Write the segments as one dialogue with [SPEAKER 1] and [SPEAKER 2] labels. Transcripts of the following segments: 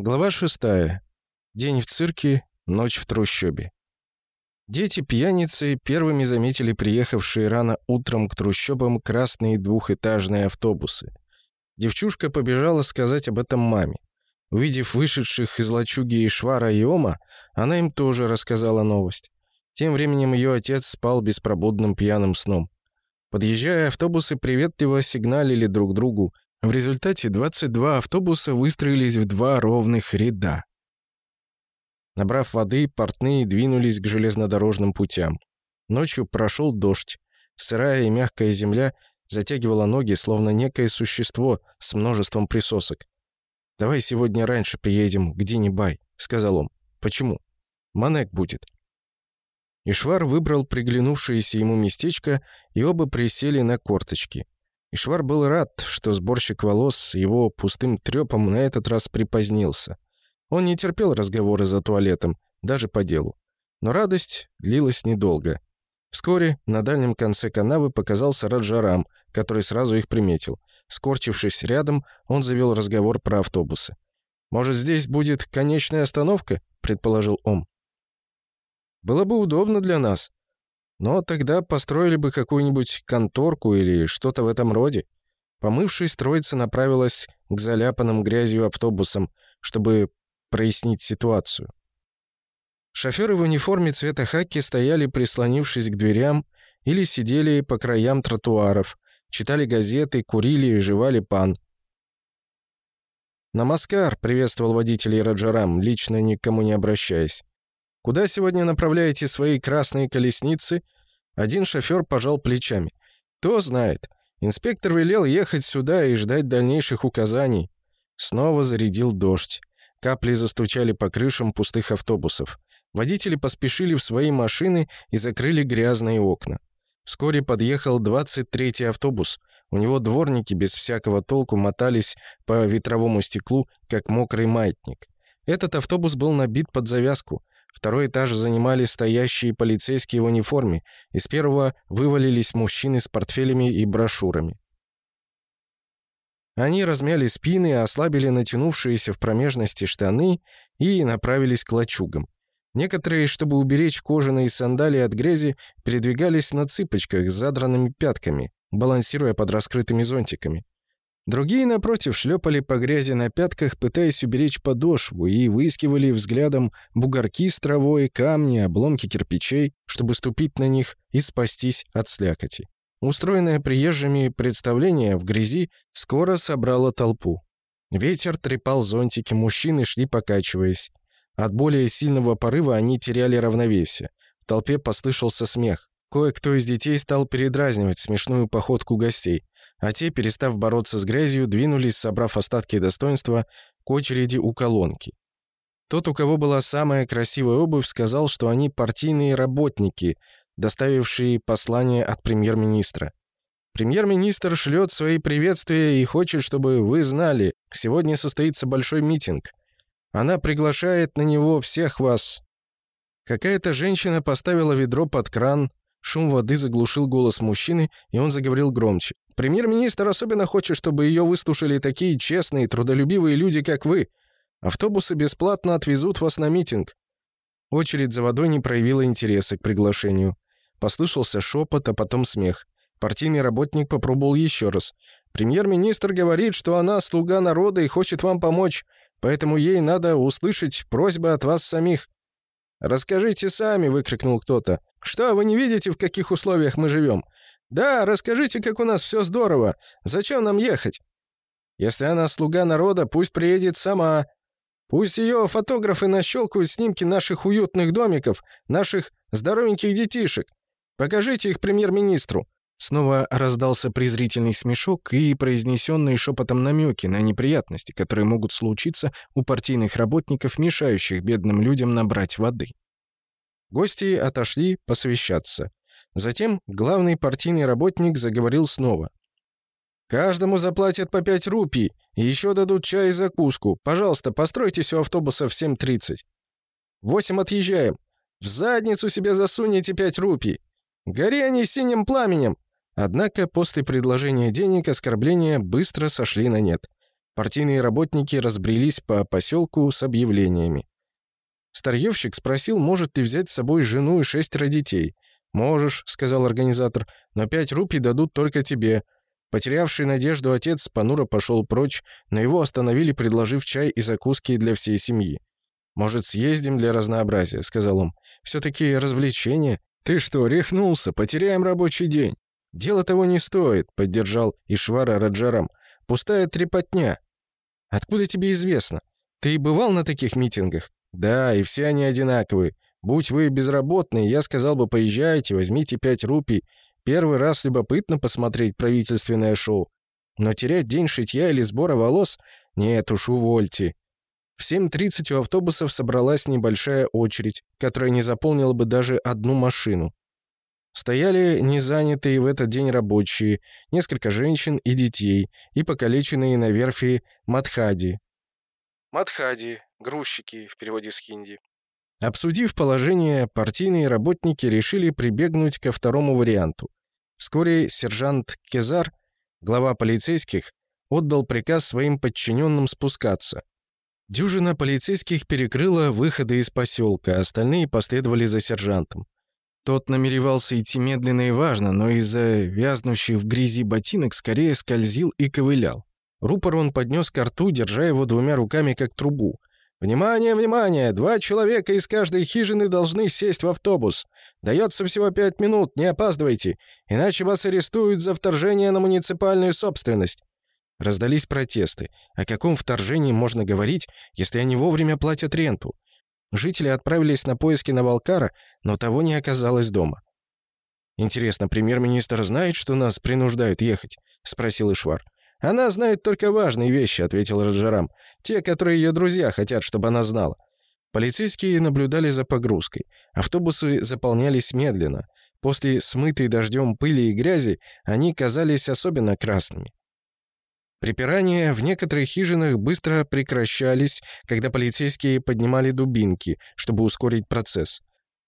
[SPEAKER 1] Глава 6. День в цирке, ночь в трущобе. Дети-пьяницы первыми заметили приехавшие рано утром к трущобам красные двухэтажные автобусы. Девчушка побежала сказать об этом маме. Увидев вышедших из лачуги и швара и ома, она им тоже рассказала новость. Тем временем ее отец спал беспробудным пьяным сном. Подъезжая, автобусы приветливо сигналили друг другу, в результате 22 автобуса выстроились в два ровных ряда. Набрав воды, портные двинулись к железнодорожным путям. Ночью прошел дождь. Сырая и мягкая земля затягивала ноги, словно некое существо с множеством присосок. «Давай сегодня раньше приедем к Динибай», — сказал он. «Почему? Манек будет». Ишвар выбрал приглянувшееся ему местечко, и оба присели на корточки — и Швар был рад, что сборщик волос его пустым трёпом на этот раз припозднился. Он не терпел разговоры за туалетом, даже по делу. Но радость длилась недолго. Вскоре на дальнем конце канавы показался Раджарам, который сразу их приметил. Скорчившись рядом, он завёл разговор про автобусы. «Может, здесь будет конечная остановка?» — предположил он. «Было бы удобно для нас», но тогда построили бы какую-нибудь конторку или что-то в этом роде. Помывшись, троица направилась к заляпанным грязью автобусам, чтобы прояснить ситуацию. Шоферы в униформе цвета хаки стояли, прислонившись к дверям, или сидели по краям тротуаров, читали газеты, курили и жевали пан. «Намаскар!» — приветствовал водителей Раджарам, лично никому не обращаясь. Куда сегодня направляете свои красные колесницы?» Один шофер пожал плечами. «Кто знает. Инспектор велел ехать сюда и ждать дальнейших указаний». Снова зарядил дождь. Капли застучали по крышам пустых автобусов. Водители поспешили в свои машины и закрыли грязные окна. Вскоре подъехал 23-й автобус. У него дворники без всякого толку мотались по ветровому стеклу, как мокрый маятник. Этот автобус был набит под завязку. Второй этаж занимали стоящие полицейские в униформе. Из первого вывалились мужчины с портфелями и брошюрами. Они размяли спины, ослабили натянувшиеся в промежности штаны и направились к лачугам. Некоторые, чтобы уберечь кожаные сандалии от грязи, передвигались на цыпочках с задранными пятками, балансируя под раскрытыми зонтиками. Другие, напротив, шлепали по грязи на пятках, пытаясь уберечь подошву, и выискивали взглядом бугорки с травой, камни, обломки кирпичей, чтобы ступить на них и спастись от слякоти. Устроенное приезжими представление в грязи скоро собрало толпу. Ветер трепал зонтики, мужчины шли покачиваясь. От более сильного порыва они теряли равновесие. В толпе послышался смех. Кое-кто из детей стал передразнивать смешную походку гостей а те, перестав бороться с грязью, двинулись, собрав остатки достоинства, к очереди у колонки. Тот, у кого была самая красивая обувь, сказал, что они партийные работники, доставившие послание от премьер-министра. Премьер-министр шлет свои приветствия и хочет, чтобы вы знали, сегодня состоится большой митинг. Она приглашает на него всех вас. Какая-то женщина поставила ведро под кран, Шум воды заглушил голос мужчины, и он заговорил громче. «Премьер-министр особенно хочет, чтобы ее выслушали такие честные, трудолюбивые люди, как вы. Автобусы бесплатно отвезут вас на митинг». Очередь за водой не проявила интереса к приглашению. Послышался шепот, а потом смех. Партийный работник попробовал еще раз. «Премьер-министр говорит, что она слуга народа и хочет вам помочь, поэтому ей надо услышать просьбы от вас самих. «Расскажите сами!» — выкрикнул кто-то. «Что, вы не видите, в каких условиях мы живем? Да, расскажите, как у нас все здорово. Зачем нам ехать? Если она слуга народа, пусть приедет сама. Пусть ее фотографы нащелкают снимки наших уютных домиков, наших здоровеньких детишек. Покажите их премьер-министру. Снова раздался презрительный смешок и произнесенные шепотом намеки на неприятности, которые могут случиться у партийных работников, мешающих бедным людям набрать воды. Гости отошли посвящаться. Затем главный партийный работник заговорил снова. «Каждому заплатят по 5 рупий, и еще дадут чай и закуску. Пожалуйста, постройтесь у автобуса в 7.30. Восемь отъезжаем. В задницу себе засунете 5 рупий. Гори они синим пламенем. Однако после предложения денег оскорбления быстро сошли на нет. Партийные работники разбрелись по поселку с объявлениями. Старьевщик спросил, может ли взять с собой жену и шестеро детей. «Можешь», — сказал организатор, — «но пять рупий дадут только тебе». Потерявший надежду отец понуро пошел прочь, но его остановили, предложив чай и закуски для всей семьи. «Может, съездим для разнообразия», — сказал он. «Все-таки развлечения». «Ты что, рехнулся? Потеряем рабочий день». «Дело того не стоит», — поддержал Ишвара Раджарам. «Пустая трепотня». «Откуда тебе известно? Ты бывал на таких митингах?» «Да, и все они одинаковые. Будь вы безработные, я сказал бы, поезжайте, возьмите пять рупий. Первый раз любопытно посмотреть правительственное шоу. Но терять день шитья или сбора волос? Нет уж, увольте». В 7.30 у автобусов собралась небольшая очередь, которая не заполнила бы даже одну машину. Стояли незанятые в этот день рабочие, несколько женщин и детей, и покалеченные на верфи Матхади. Матхади – грузчики в переводе с хинди. Обсудив положение, партийные работники решили прибегнуть ко второму варианту. Вскоре сержант Кезар, глава полицейских, отдал приказ своим подчиненным спускаться. Дюжина полицейских перекрыла выходы из поселка, остальные последовали за сержантом. Тот намеревался идти медленно и важно, но из-за вязнущих в грязи ботинок скорее скользил и ковылял. Рупор он поднес к рту, держа его двумя руками как трубу. «Внимание, внимание! Два человека из каждой хижины должны сесть в автобус. Дается всего пять минут, не опаздывайте, иначе вас арестуют за вторжение на муниципальную собственность». Раздались протесты. О каком вторжении можно говорить, если они вовремя платят ренту? Жители отправились на поиски Навалкара, но того не оказалось дома. «Интересно, премьер-министр знает, что нас принуждают ехать?» — спросил Ишвар. «Она знает только важные вещи», — ответил Раджарам. «Те, которые ее друзья хотят, чтобы она знала». Полицейские наблюдали за погрузкой. Автобусы заполнялись медленно. После смытой дождем пыли и грязи они казались особенно красными. Припирания в некоторых хижинах быстро прекращались, когда полицейские поднимали дубинки, чтобы ускорить процесс.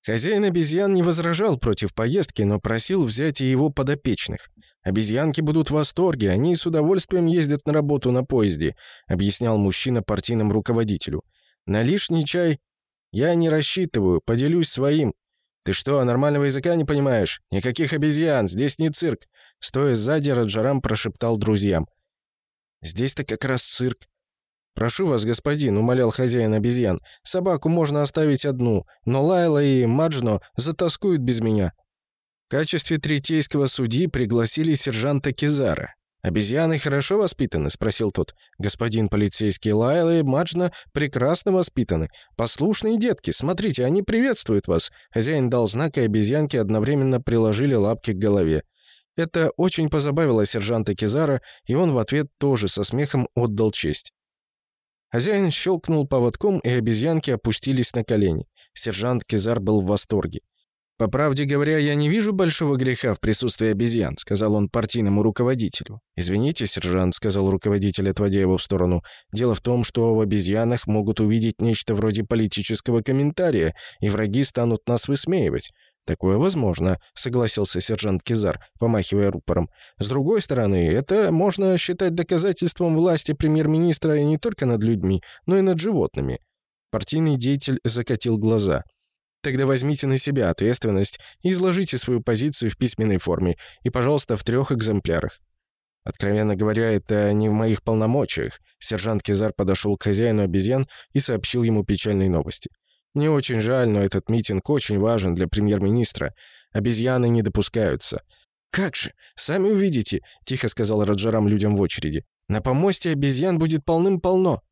[SPEAKER 1] Хозяин обезьян не возражал против поездки, но просил взять и его подопечных. «Обезьянки будут в восторге, они с удовольствием ездят на работу на поезде», объяснял мужчина партийному руководителю. «На лишний чай я не рассчитываю, поделюсь своим». «Ты что, нормального языка не понимаешь? Никаких обезьян, здесь не цирк!» Стоя сзади, Раджарам прошептал друзьям – Здесь-то как раз цирк. «Прошу вас, господин», — умолял хозяин обезьян, — «собаку можно оставить одну, но Лайла и Маджно затаскуют без меня». В качестве третейского судьи пригласили сержанта Кизара. «Обезьяны хорошо воспитаны?» — спросил тот. «Господин полицейский Лайла и Маджна прекрасно воспитаны. Послушные детки, смотрите, они приветствуют вас». Хозяин дал знак, и обезьянки одновременно приложили лапки к голове. Это очень позабавило сержанта Кизара, и он в ответ тоже со смехом отдал честь. Хозяин щелкнул поводком, и обезьянки опустились на колени. Сержант Кизар был в восторге. «По правде говоря, я не вижу большого греха в присутствии обезьян», — сказал он партийному руководителю. «Извините, сержант», — сказал руководитель, отводя его в сторону. «Дело в том, что в обезьянах могут увидеть нечто вроде политического комментария, и враги станут нас высмеивать. «Такое возможно», — согласился сержант Кизар, помахивая рупором. «С другой стороны, это можно считать доказательством власти премьер-министра не только над людьми, но и над животными». Партийный деятель закатил глаза. «Тогда возьмите на себя ответственность и изложите свою позицию в письменной форме, и, пожалуйста, в трех экземплярах». «Откровенно говоря, это не в моих полномочиях». Сержант Кизар подошел к хозяину обезьян и сообщил ему печальные новости. Мне очень жаль, но этот митинг очень важен для премьер-министра. Обезьяны не допускаются». «Как же! Сами увидите!» — тихо сказал Раджарам людям в очереди. «На помосте обезьян будет полным-полно!»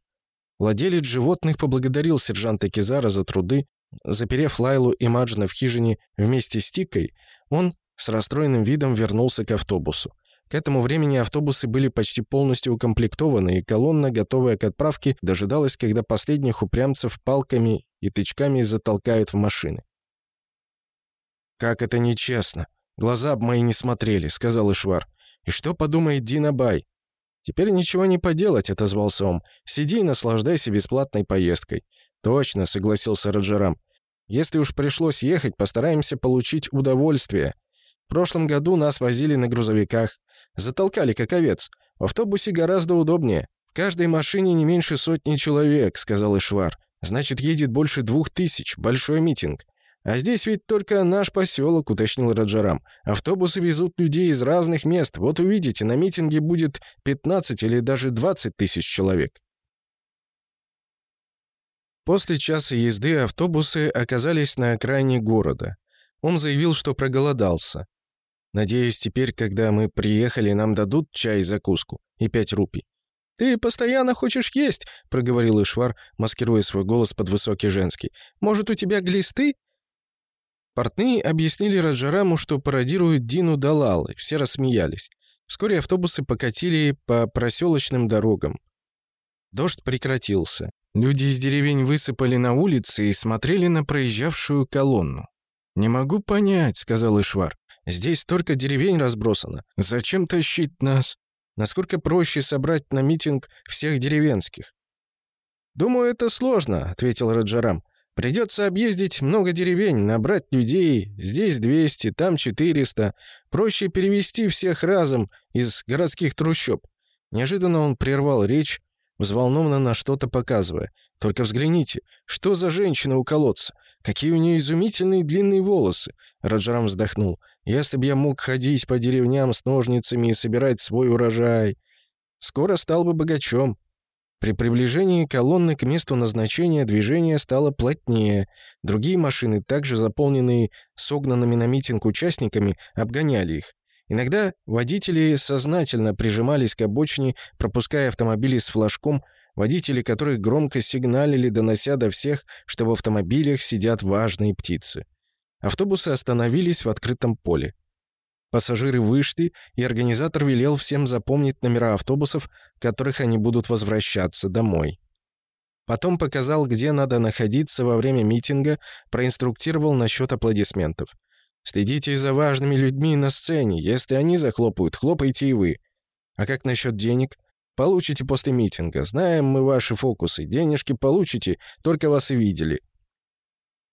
[SPEAKER 1] Владелец животных поблагодарил сержанта Кизара за труды. Заперев Лайлу и Маджина в хижине вместе с Тикой, он с расстроенным видом вернулся к автобусу. К этому времени автобусы были почти полностью укомплектованы, и колонна, готовая к отправке, дожидалась, когда последних упрямцев палками и тычками затолкают в машины. «Как это нечестно! Глаза б мои не смотрели», — сказал Ишвар. «И что подумает Динабай?» «Теперь ничего не поделать», — отозвался он. «Сиди и наслаждайся бесплатной поездкой». «Точно», — согласился Раджарам. «Если уж пришлось ехать, постараемся получить удовольствие. В прошлом году нас возили на грузовиках. Затолкали, как овец. В автобусе гораздо удобнее. В каждой машине не меньше сотни человек», — сказал Ишвар. «Значит, едет больше двух тысяч. Большой митинг». «А здесь ведь только наш поселок», — уточнил Раджарам. «Автобусы везут людей из разных мест. Вот увидите, на митинге будет 15 или даже 20 тысяч человек». После часа езды автобусы оказались на окраине города. Он заявил, что проголодался. Надеюсь, теперь, когда мы приехали, нам дадут чай и закуску. И пять рупий». «Ты постоянно хочешь есть», — проговорил Ишвар, маскируя свой голос под высокий женский. «Может, у тебя глисты?» Портные объяснили Раджараму, что пародируют Дину Далал, и все рассмеялись. Вскоре автобусы покатили по проселочным дорогам. Дождь прекратился. Люди из деревень высыпали на улицы и смотрели на проезжавшую колонну. «Не могу понять», — сказал Ишвар. Здесь столько деревень разбросано. Зачем тащить нас? Насколько проще собрать на митинг всех деревенских?» «Думаю, это сложно», — ответил Раджарам. «Придется объездить много деревень, набрать людей. Здесь 200, там 400. Проще перевести всех разом из городских трущоб». Неожиданно он прервал речь, взволнованно на что-то показывая. «Только взгляните, что за женщина у колодца? Какие у нее изумительные длинные волосы!» Раджарам вздохнул. Если б я мог ходить по деревням с ножницами и собирать свой урожай, скоро стал бы богачом. При приближении колонны к месту назначения движение стало плотнее. Другие машины, также заполненные согнанными на митинг участниками, обгоняли их. Иногда водители сознательно прижимались к обочине, пропуская автомобили с флажком, водители которых громко сигналили, донося до всех, что в автомобилях сидят важные птицы. Автобусы остановились в открытом поле. Пассажиры вышли, и организатор велел всем запомнить номера автобусов, которых они будут возвращаться домой. Потом показал, где надо находиться во время митинга, проинструктировал насчет аплодисментов. «Следите за важными людьми на сцене. Если они захлопают, хлопайте и вы. А как насчет денег? Получите после митинга. Знаем мы ваши фокусы. Денежки получите, только вас и видели.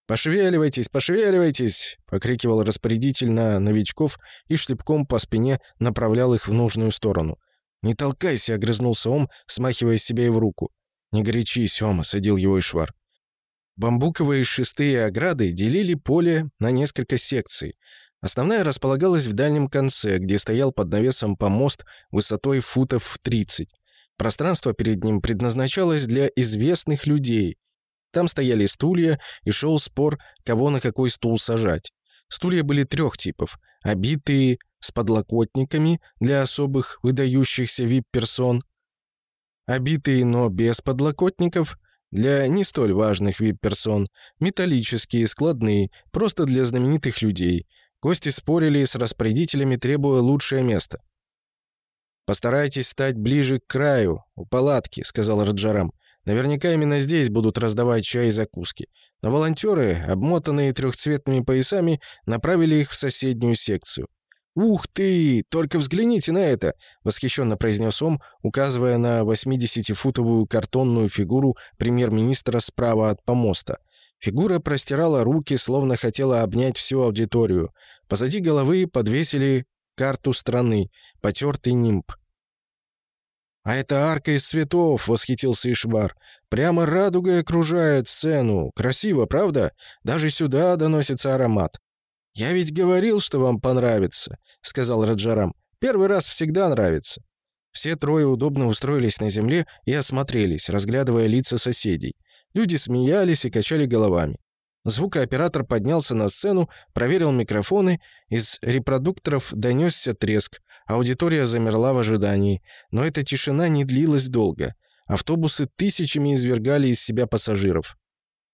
[SPEAKER 1] «Пошевеливайтесь, пошевеливайтесь!» — покрикивал распорядитель на новичков и шлепком по спине направлял их в нужную сторону. «Не толкайся!» — огрызнулся Ом, смахивая себя и в руку. «Не горячись, Ом!» — осадил его Ишвар. Бамбуковые шестые ограды делили поле на несколько секций. Основная располагалась в дальнем конце, где стоял под навесом помост высотой футов в 30. Пространство перед ним предназначалось для известных людей, там стояли стулья, и шел спор, кого на какой стул сажать. Стулья были трех типов. Обитые, с подлокотниками для особых выдающихся вип-персон. Обитые, но без подлокотников – для не столь важных вип-персон, металлические, складные, просто для знаменитых людей. Гости спорили с распорядителями, требуя лучшее место. «Постарайтесь стать ближе к краю, у палатки», — сказал Раджарам. Наверняка именно здесь будут раздавать чай и закуски. Но волонтеры, обмотанные трехцветными поясами, направили их в соседнюю секцию. «Ух ты! Только взгляните на это!» — восхищенно произнес он, указывая на 80-футовую картонную фигуру премьер-министра справа от помоста. Фигура простирала руки, словно хотела обнять всю аудиторию. Позади головы подвесили карту страны, потертый нимб. «А это арка из цветов!» — восхитился Ишвар. «Прямо радуга окружает сцену. Красиво, правда? Даже сюда доносится аромат». «Я ведь говорил, что вам понравится», — сказал Раджарам. «Первый раз всегда нравится». Все трое удобно устроились на земле и осмотрелись, разглядывая лица соседей. Люди смеялись и качали головами. Звукооператор поднялся на сцену, проверил микрофоны, из репродукторов донесся треск, Аудитория замерла в ожидании, но эта тишина не длилась долго. Автобусы тысячами извергали из себя пассажиров.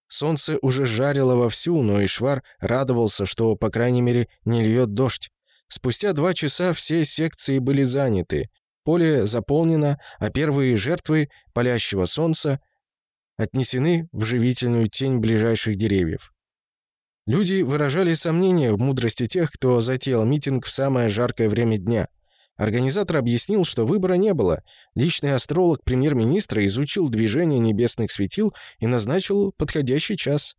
[SPEAKER 1] Солнце уже жарило вовсю, но Ишвар радовался, что, по крайней мере, не льет дождь. Спустя два часа все секции были заняты. Поле заполнено, а первые жертвы палящего солнца отнесены в живительную тень ближайших деревьев. Люди выражали сомнения в мудрости тех, кто затеял митинг в самое жаркое время дня – Организатор объяснил, что выбора не было. Личный астролог премьер-министра изучил движение небесных светил и назначил подходящий час.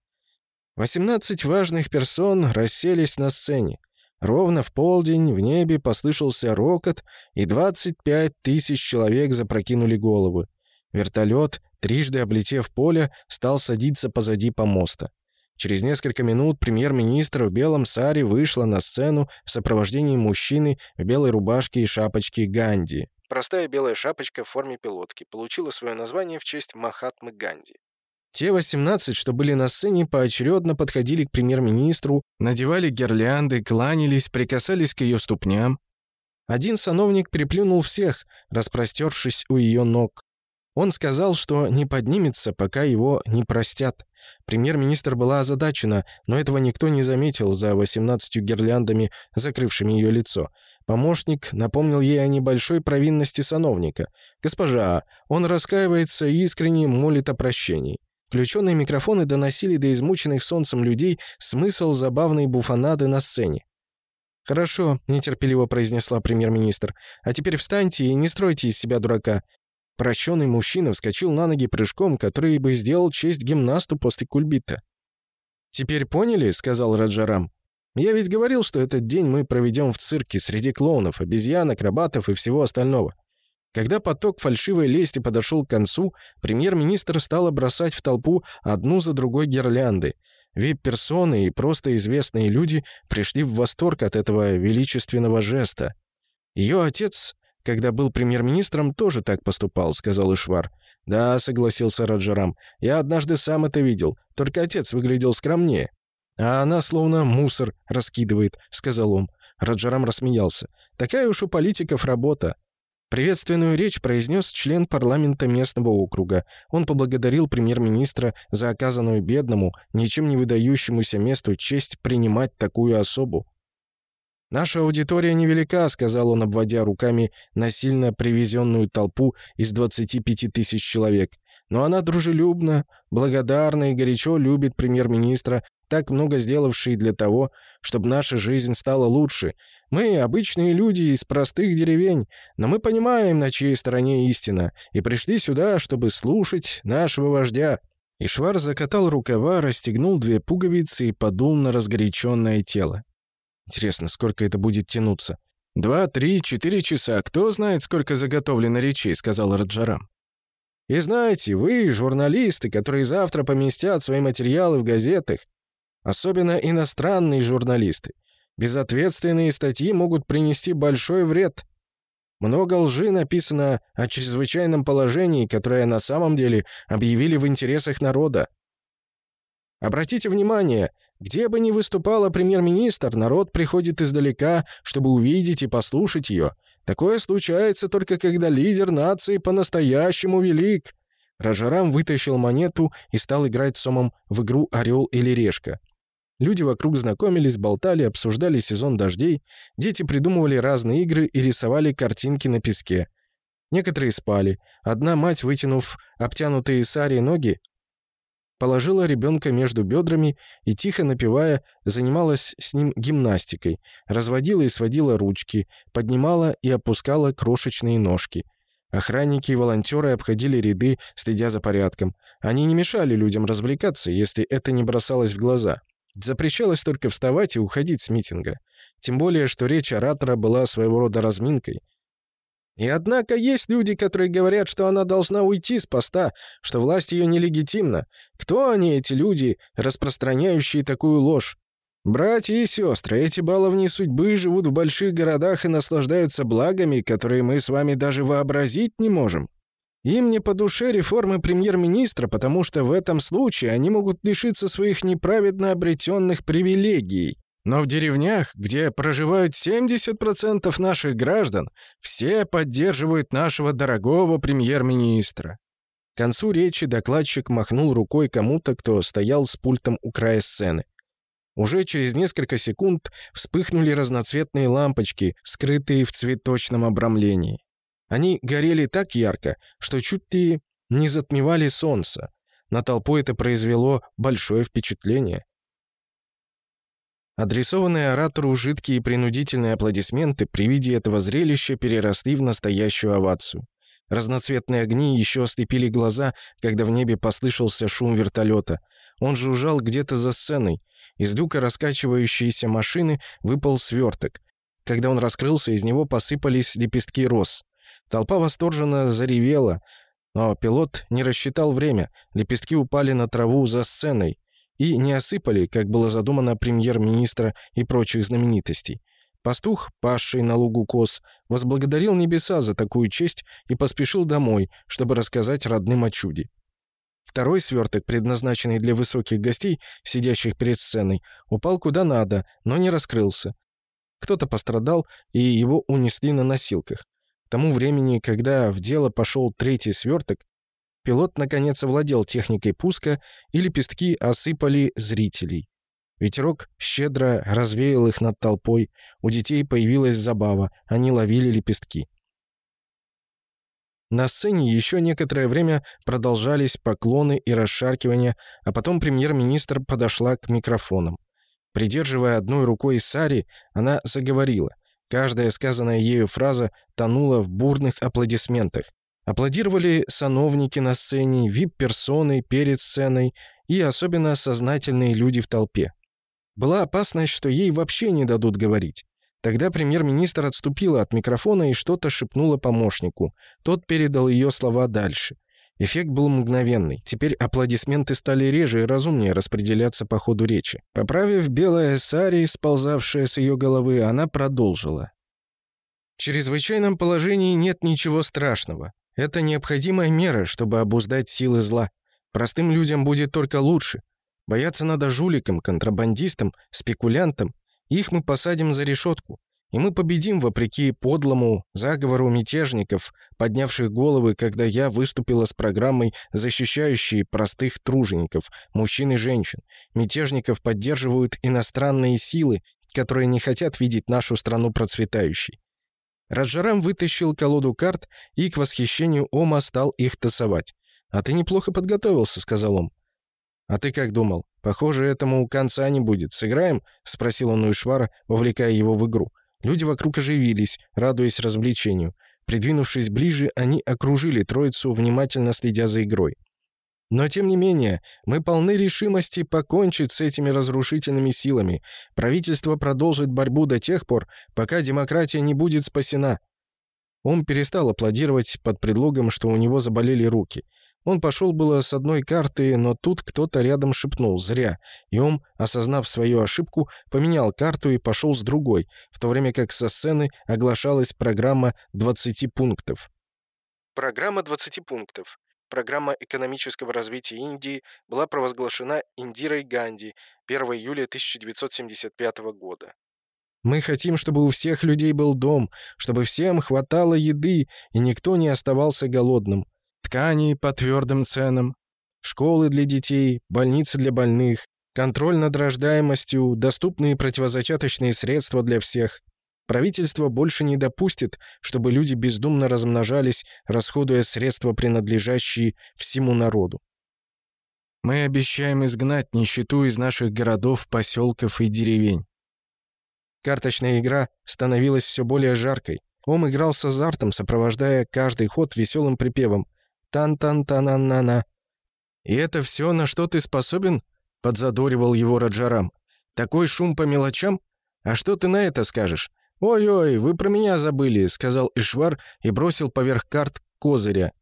[SPEAKER 1] 18 важных персон расселись на сцене. Ровно в полдень в небе послышался рокот, и 25 тысяч человек запрокинули головы. Вертолет, трижды облетев поле, стал садиться позади помоста. Через несколько минут премьер-министр в белом саре вышла на сцену в сопровождении мужчины в белой рубашке и шапочке Ганди. Простая белая шапочка в форме пилотки получила свое название в честь Махатмы Ганди. Те 18, что были на сцене, поочередно подходили к премьер-министру, надевали гирлянды, кланялись, прикасались к ее ступням. Один сановник переплюнул всех, распростершись у ее ног. Он сказал, что не поднимется, пока его не простят. Премьер-министр была озадачена, но этого никто не заметил за 18 гирляндами, закрывшими ее лицо. Помощник напомнил ей о небольшой провинности сановника. «Госпожа, он раскаивается и искренне молит о прощении». Включенные микрофоны доносили до измученных солнцем людей смысл забавной буфонады на сцене. «Хорошо», — нетерпеливо произнесла премьер-министр. «А теперь встаньте и не стройте из себя дурака. Прощенный мужчина вскочил на ноги прыжком, который бы сделал честь гимнасту после кульбита. «Теперь поняли?» — сказал Раджарам. «Я ведь говорил, что этот день мы проведем в цирке среди клоунов, обезьян, акробатов и всего остального». Когда поток фальшивой лести подошел к концу, премьер-министр стал бросать в толпу одну за другой гирлянды. Вип-персоны и просто известные люди пришли в восторг от этого величественного жеста. Ее отец когда был премьер-министром, тоже так поступал», — сказал Ишвар. «Да», — согласился Раджарам, — «я однажды сам это видел, только отец выглядел скромнее». «А она словно мусор раскидывает», — сказал он. Раджарам рассмеялся. «Такая уж у политиков работа». Приветственную речь произнес член парламента местного округа. Он поблагодарил премьер-министра за оказанную бедному, ничем не выдающемуся месту честь принимать такую особу. «Наша аудитория невелика», — сказал он, обводя руками насильно привезенную толпу из 25 тысяч человек. «Но она дружелюбна, благодарна и горячо любит премьер-министра, так много сделавший для того, чтобы наша жизнь стала лучше. Мы обычные люди из простых деревень, но мы понимаем, на чьей стороне истина, и пришли сюда, чтобы слушать нашего вождя». И Ишвар закатал рукава, расстегнул две пуговицы и подул на разгоряченное тело. Интересно, сколько это будет тянуться? «Два, три, четыре часа. Кто знает, сколько заготовлено речей», — сказал Раджарам. «И знаете, вы, журналисты, которые завтра поместят свои материалы в газетах, особенно иностранные журналисты, безответственные статьи могут принести большой вред. Много лжи написано о чрезвычайном положении, которое на самом деле объявили в интересах народа. Обратите внимание, где бы ни выступала премьер-министр, народ приходит издалека, чтобы увидеть и послушать ее. Такое случается только когда лидер нации по-настоящему велик. Раджарам вытащил монету и стал играть с Сомом в игру «Орел или решка». Люди вокруг знакомились, болтали, обсуждали сезон дождей, дети придумывали разные игры и рисовали картинки на песке. Некоторые спали. Одна мать, вытянув обтянутые сари ноги, положила ребенка между бедрами и, тихо напевая, занималась с ним гимнастикой, разводила и сводила ручки, поднимала и опускала крошечные ножки. Охранники и волонтеры обходили ряды, следя за порядком. Они не мешали людям развлекаться, если это не бросалось в глаза. Запрещалось только вставать и уходить с митинга. Тем более, что речь оратора была своего рода разминкой — и однако есть люди, которые говорят, что она должна уйти с поста, что власть ее нелегитимна. Кто они, эти люди, распространяющие такую ложь? Братья и сестры, эти баловни судьбы живут в больших городах и наслаждаются благами, которые мы с вами даже вообразить не можем. Им не по душе реформы премьер-министра, потому что в этом случае они могут лишиться своих неправедно обретенных привилегий. Но в деревнях, где проживают 70% наших граждан, все поддерживают нашего дорогого премьер-министра». К концу речи докладчик махнул рукой кому-то, кто стоял с пультом у края сцены. Уже через несколько секунд вспыхнули разноцветные лампочки, скрытые в цветочном обрамлении. Они горели так ярко, что чуть ли не затмевали солнце. На толпу это произвело большое впечатление. Адресованные оратору жидкие и принудительные аплодисменты при виде этого зрелища переросли в настоящую овацию. Разноцветные огни еще ослепили глаза, когда в небе послышался шум вертолета. Он жужжал где-то за сценой. Из люка раскачивающейся машины выпал сверток. Когда он раскрылся, из него посыпались лепестки роз. Толпа восторженно заревела, но пилот не рассчитал время. Лепестки упали на траву за сценой и не осыпали, как было задумано премьер-министра и прочих знаменитостей. Пастух, пасший на лугу коз, возблагодарил небеса за такую честь и поспешил домой, чтобы рассказать родным о чуде. Второй сверток, предназначенный для высоких гостей, сидящих перед сценой, упал куда надо, но не раскрылся. Кто-то пострадал, и его унесли на носилках. К тому времени, когда в дело пошел третий сверток, пилот наконец овладел техникой пуска, и лепестки осыпали зрителей. Ветерок щедро развеял их над толпой, у детей появилась забава, они ловили лепестки. На сцене еще некоторое время продолжались поклоны и расшаркивания, а потом премьер-министр подошла к микрофонам. Придерживая одной рукой Сари, она заговорила. Каждая сказанная ею фраза тонула в бурных аплодисментах. Аплодировали сановники на сцене, вип-персоны перед сценой и особенно сознательные люди в толпе. Была опасность, что ей вообще не дадут говорить. Тогда премьер-министр отступила от микрофона и что-то шепнула помощнику. Тот передал ее слова дальше. Эффект был мгновенный. Теперь аплодисменты стали реже и разумнее распределяться по ходу речи. Поправив белое сари, сползавшее с ее головы, она продолжила. В чрезвычайном положении нет ничего страшного. Это необходимая мера, чтобы обуздать силы зла. Простым людям будет только лучше. Бояться надо жуликам, контрабандистам, спекулянтам. Их мы посадим за решетку. И мы победим вопреки подлому заговору мятежников, поднявших головы, когда я выступила с программой, защищающей простых тружеников, мужчин и женщин. Мятежников поддерживают иностранные силы, которые не хотят видеть нашу страну процветающей. Раджарам вытащил колоду карт и, к восхищению Ома, стал их тасовать. «А ты неплохо подготовился», — сказал он. «А ты как думал? Похоже, этому конца не будет. Сыграем?» — спросил он у Ишвара, вовлекая его в игру. Люди вокруг оживились, радуясь развлечению. Придвинувшись ближе, они окружили троицу, внимательно следя за игрой. Но тем не менее, мы полны решимости покончить с этими разрушительными силами. Правительство продолжит борьбу до тех пор, пока демократия не будет спасена. Он перестал аплодировать под предлогом, что у него заболели руки. Он пошел было с одной карты, но тут кто-то рядом шепнул «зря», и он, осознав свою ошибку, поменял карту и пошел с другой, в то время как со сцены оглашалась программа 20 пунктов. Программа 20 пунктов программа экономического развития Индии была провозглашена Индирой Ганди 1 июля 1975 года. Мы хотим, чтобы у всех людей был дом, чтобы всем хватало еды и никто не оставался голодным. Ткани по твердым ценам, школы для детей, больницы для больных, контроль над рождаемостью, доступные противозачаточные средства для всех, Правительство больше не допустит, чтобы люди бездумно размножались, расходуя средства, принадлежащие всему народу. Мы обещаем изгнать нищету из наших городов, поселков и деревень. Карточная игра становилась все более жаркой. Он играл с азартом, сопровождая каждый ход веселым припевом «Тан-тан-танан-на-на». «И это все, на что ты способен?» — подзадоривал его Раджарам. «Такой шум по мелочам? А что ты на это скажешь? «Ой-ой, вы про меня забыли», — сказал Ишвар и бросил поверх карт козыря,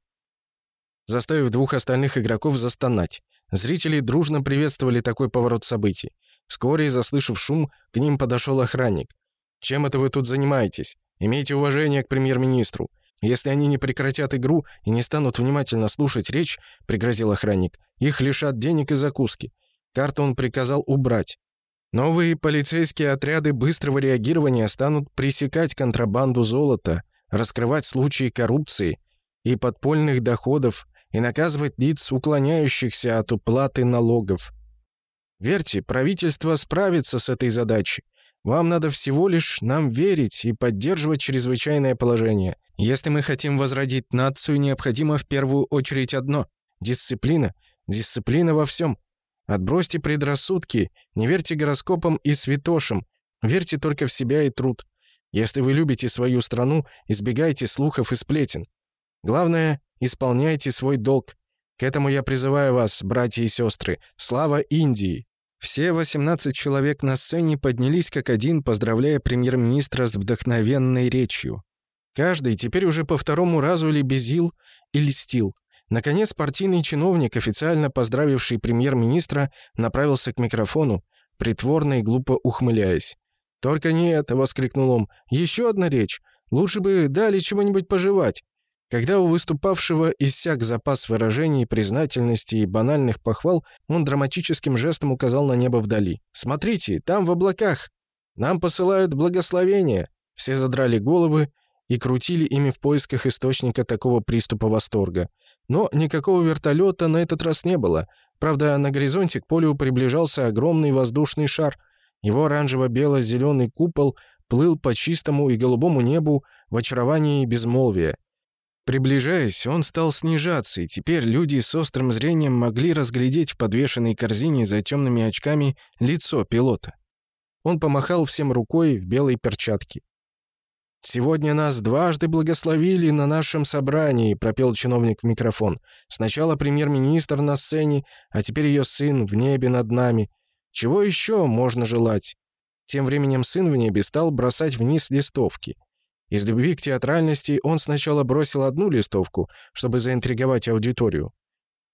[SPEAKER 1] заставив двух остальных игроков застонать. Зрители дружно приветствовали такой поворот событий. Вскоре, заслышав шум, к ним подошел охранник. «Чем это вы тут занимаетесь? Имейте уважение к премьер-министру. Если они не прекратят игру и не станут внимательно слушать речь, — пригрозил охранник, — их лишат денег и закуски. Карту он приказал убрать. Новые полицейские отряды быстрого реагирования станут пресекать контрабанду золота, раскрывать случаи коррупции и подпольных доходов и наказывать лиц, уклоняющихся от уплаты налогов. Верьте, правительство справится с этой задачей. Вам надо всего лишь нам верить и поддерживать чрезвычайное положение. Если мы хотим возродить нацию, необходимо в первую очередь одно – дисциплина. Дисциплина во всем – Отбросьте предрассудки, не верьте гороскопам и святошам, верьте только в себя и труд. Если вы любите свою страну, избегайте слухов и сплетен. Главное, исполняйте свой долг. К этому я призываю вас, братья и сестры. Слава Индии! Все 18 человек на сцене поднялись как один, поздравляя премьер-министра с вдохновенной речью. Каждый теперь уже по второму разу лебезил и льстил. Наконец, партийный чиновник, официально поздравивший премьер-министра, направился к микрофону, притворно и глупо ухмыляясь. «Только не это!» — воскликнул он. «Еще одна речь! Лучше бы дали чего-нибудь пожевать!» Когда у выступавшего иссяк запас выражений, признательности и банальных похвал, он драматическим жестом указал на небо вдали. «Смотрите, там в облаках! Нам посылают благословение!» Все задрали головы и крутили ими в поисках источника такого приступа восторга. Но никакого вертолета на этот раз не было. Правда, на горизонте к полю приближался огромный воздушный шар. Его оранжево-бело-зеленый купол плыл по чистому и голубому небу в очаровании безмолвия. Приближаясь, он стал снижаться, и теперь люди с острым зрением могли разглядеть в подвешенной корзине за темными очками лицо пилота. Он помахал всем рукой в белой перчатке. «Сегодня нас дважды благословили на нашем собрании», — пропел чиновник в микрофон. «Сначала премьер-министр на сцене, а теперь ее сын в небе над нами. Чего еще можно желать?» Тем временем сын в небе стал бросать вниз листовки. Из любви к театральности он сначала бросил одну листовку, чтобы заинтриговать аудиторию.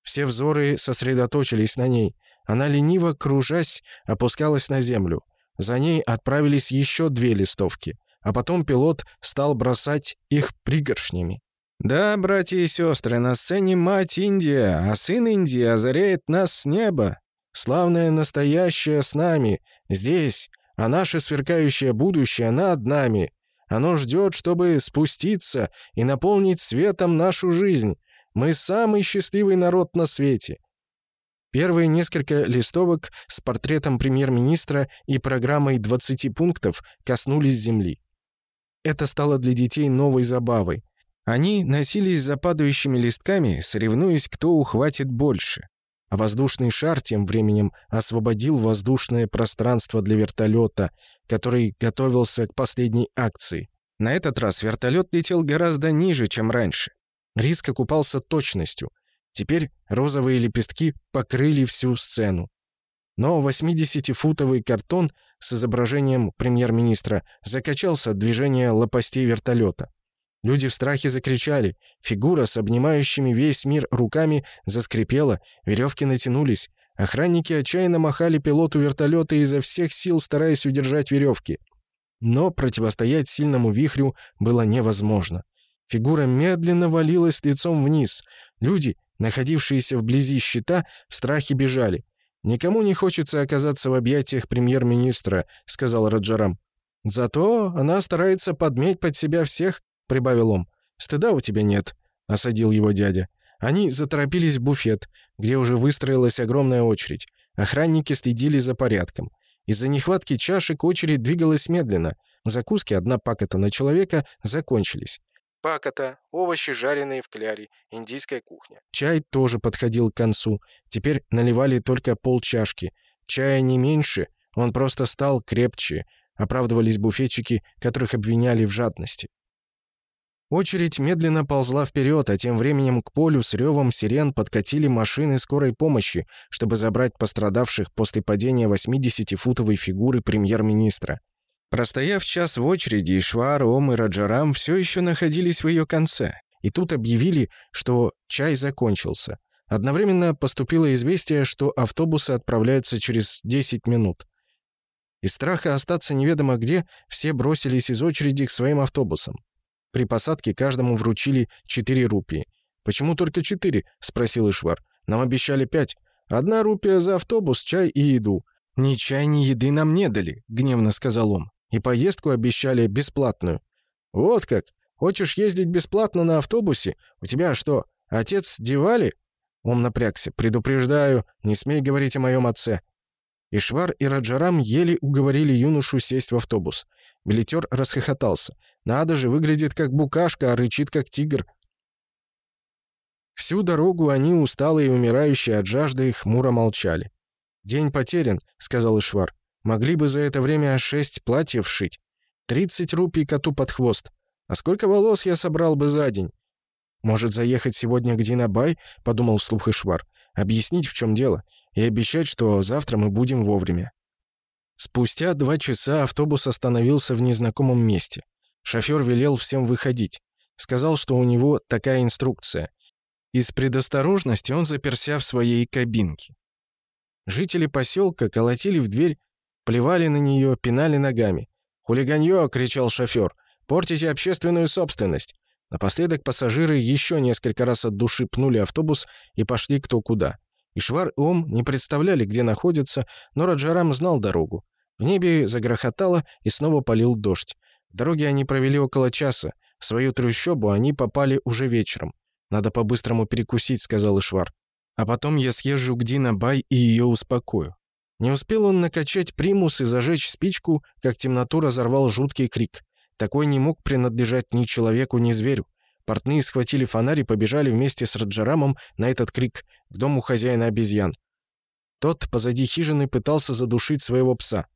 [SPEAKER 1] Все взоры сосредоточились на ней. Она лениво, кружась, опускалась на землю. За ней отправились еще две листовки а потом пилот стал бросать их пригоршнями. «Да, братья и сестры, на сцене мать Индия, а сын Индии озаряет нас с неба. Славное настоящее с нами, здесь, а наше сверкающее будущее над нами. Оно ждет, чтобы спуститься и наполнить светом нашу жизнь. Мы самый счастливый народ на свете». Первые несколько листовок с портретом премьер-министра и программой 20 пунктов коснулись земли. Это стало для детей новой забавой. Они носились за падающими листками, соревнуясь, кто ухватит больше. А воздушный шар тем временем освободил воздушное пространство для вертолета, который готовился к последней акции. На этот раз вертолет летел гораздо ниже, чем раньше. Риск окупался точностью. Теперь розовые лепестки покрыли всю сцену. Но 80-футовый картон — с изображением премьер-министра закачался от движения лопастей вертолета. Люди в страхе закричали, фигура с обнимающими весь мир руками заскрипела, веревки натянулись. Охранники отчаянно махали пилоту вертолета изо всех сил, стараясь удержать веревки. Но противостоять сильному вихрю было невозможно. Фигура медленно валилась лицом вниз. Люди, находившиеся вблизи щита, в страхе бежали. «Никому не хочется оказаться в объятиях премьер-министра», — сказал Раджарам. «Зато она старается подметь под себя всех», — прибавил он. «Стыда у тебя нет», — осадил его дядя. Они заторопились в буфет, где уже выстроилась огромная очередь. Охранники следили за порядком. Из-за нехватки чашек очередь двигалась медленно. Закуски, одна пакота на человека, закончились пакота, овощи, жареные в кляре, индийская кухня. Чай тоже подходил к концу. Теперь наливали только полчашки. Чая не меньше, он просто стал крепче. Оправдывались буфетчики, которых обвиняли в жадности. Очередь медленно ползла вперед, а тем временем к полю с ревом сирен подкатили машины скорой помощи, чтобы забрать пострадавших после падения 80-футовой фигуры премьер-министра. Простояв час в очереди, Ишвар, Ом и Раджарам все еще находились в ее конце, и тут объявили, что чай закончился. Одновременно поступило известие, что автобусы отправляются через 10 минут. Из страха остаться неведомо где, все бросились из очереди к своим автобусам. При посадке каждому вручили 4 рупии. «Почему только 4?» — спросил Ишвар. «Нам обещали 5. Одна рупия за автобус, чай и еду». «Ни чай, ни еды нам не дали», — гневно сказал он. И поездку обещали бесплатную. Вот как! Хочешь ездить бесплатно на автобусе? У тебя что, отец девали?» Он напрягся. «Предупреждаю, не смей говорить о моем отце». Ишвар и Раджарам еле уговорили юношу сесть в автобус. Билетер расхохотался. «Надо же, выглядит как букашка, а рычит как тигр». Всю дорогу они, усталые и умирающие от жажды, хмуро молчали. «День потерян», — сказал Ишвар. Могли бы за это время шесть платьев шить. 30 рупий коту под хвост. А сколько волос я собрал бы за день? Может, заехать сегодня к Динабай, подумал вслух Ишвар, объяснить, в чем дело, и обещать, что завтра мы будем вовремя. Спустя два часа автобус остановился в незнакомом месте. Шофер велел всем выходить. Сказал, что у него такая инструкция. Из предосторожности он заперся в своей кабинке. Жители поселка колотили в дверь, плевали на нее, пинали ногами. «Хулиганье!» — кричал шофер. «Портите общественную собственность!» Напоследок пассажиры еще несколько раз от души пнули автобус и пошли кто куда. Ишвар и Ом не представляли, где находятся, но Раджарам знал дорогу. В небе загрохотало и снова полил дождь. Дороги они провели около часа. В свою трущобу они попали уже вечером. «Надо по-быстрому перекусить», — сказал Ишвар. «А потом я съезжу к Дина Бай и ее успокою. Не успел он накачать примус и зажечь спичку, как темноту разорвал жуткий крик. Такой не мог принадлежать ни человеку, ни зверю. Портные схватили фонарь и побежали вместе с Раджарамом на этот крик к дому хозяина обезьян. Тот позади хижины пытался задушить своего пса.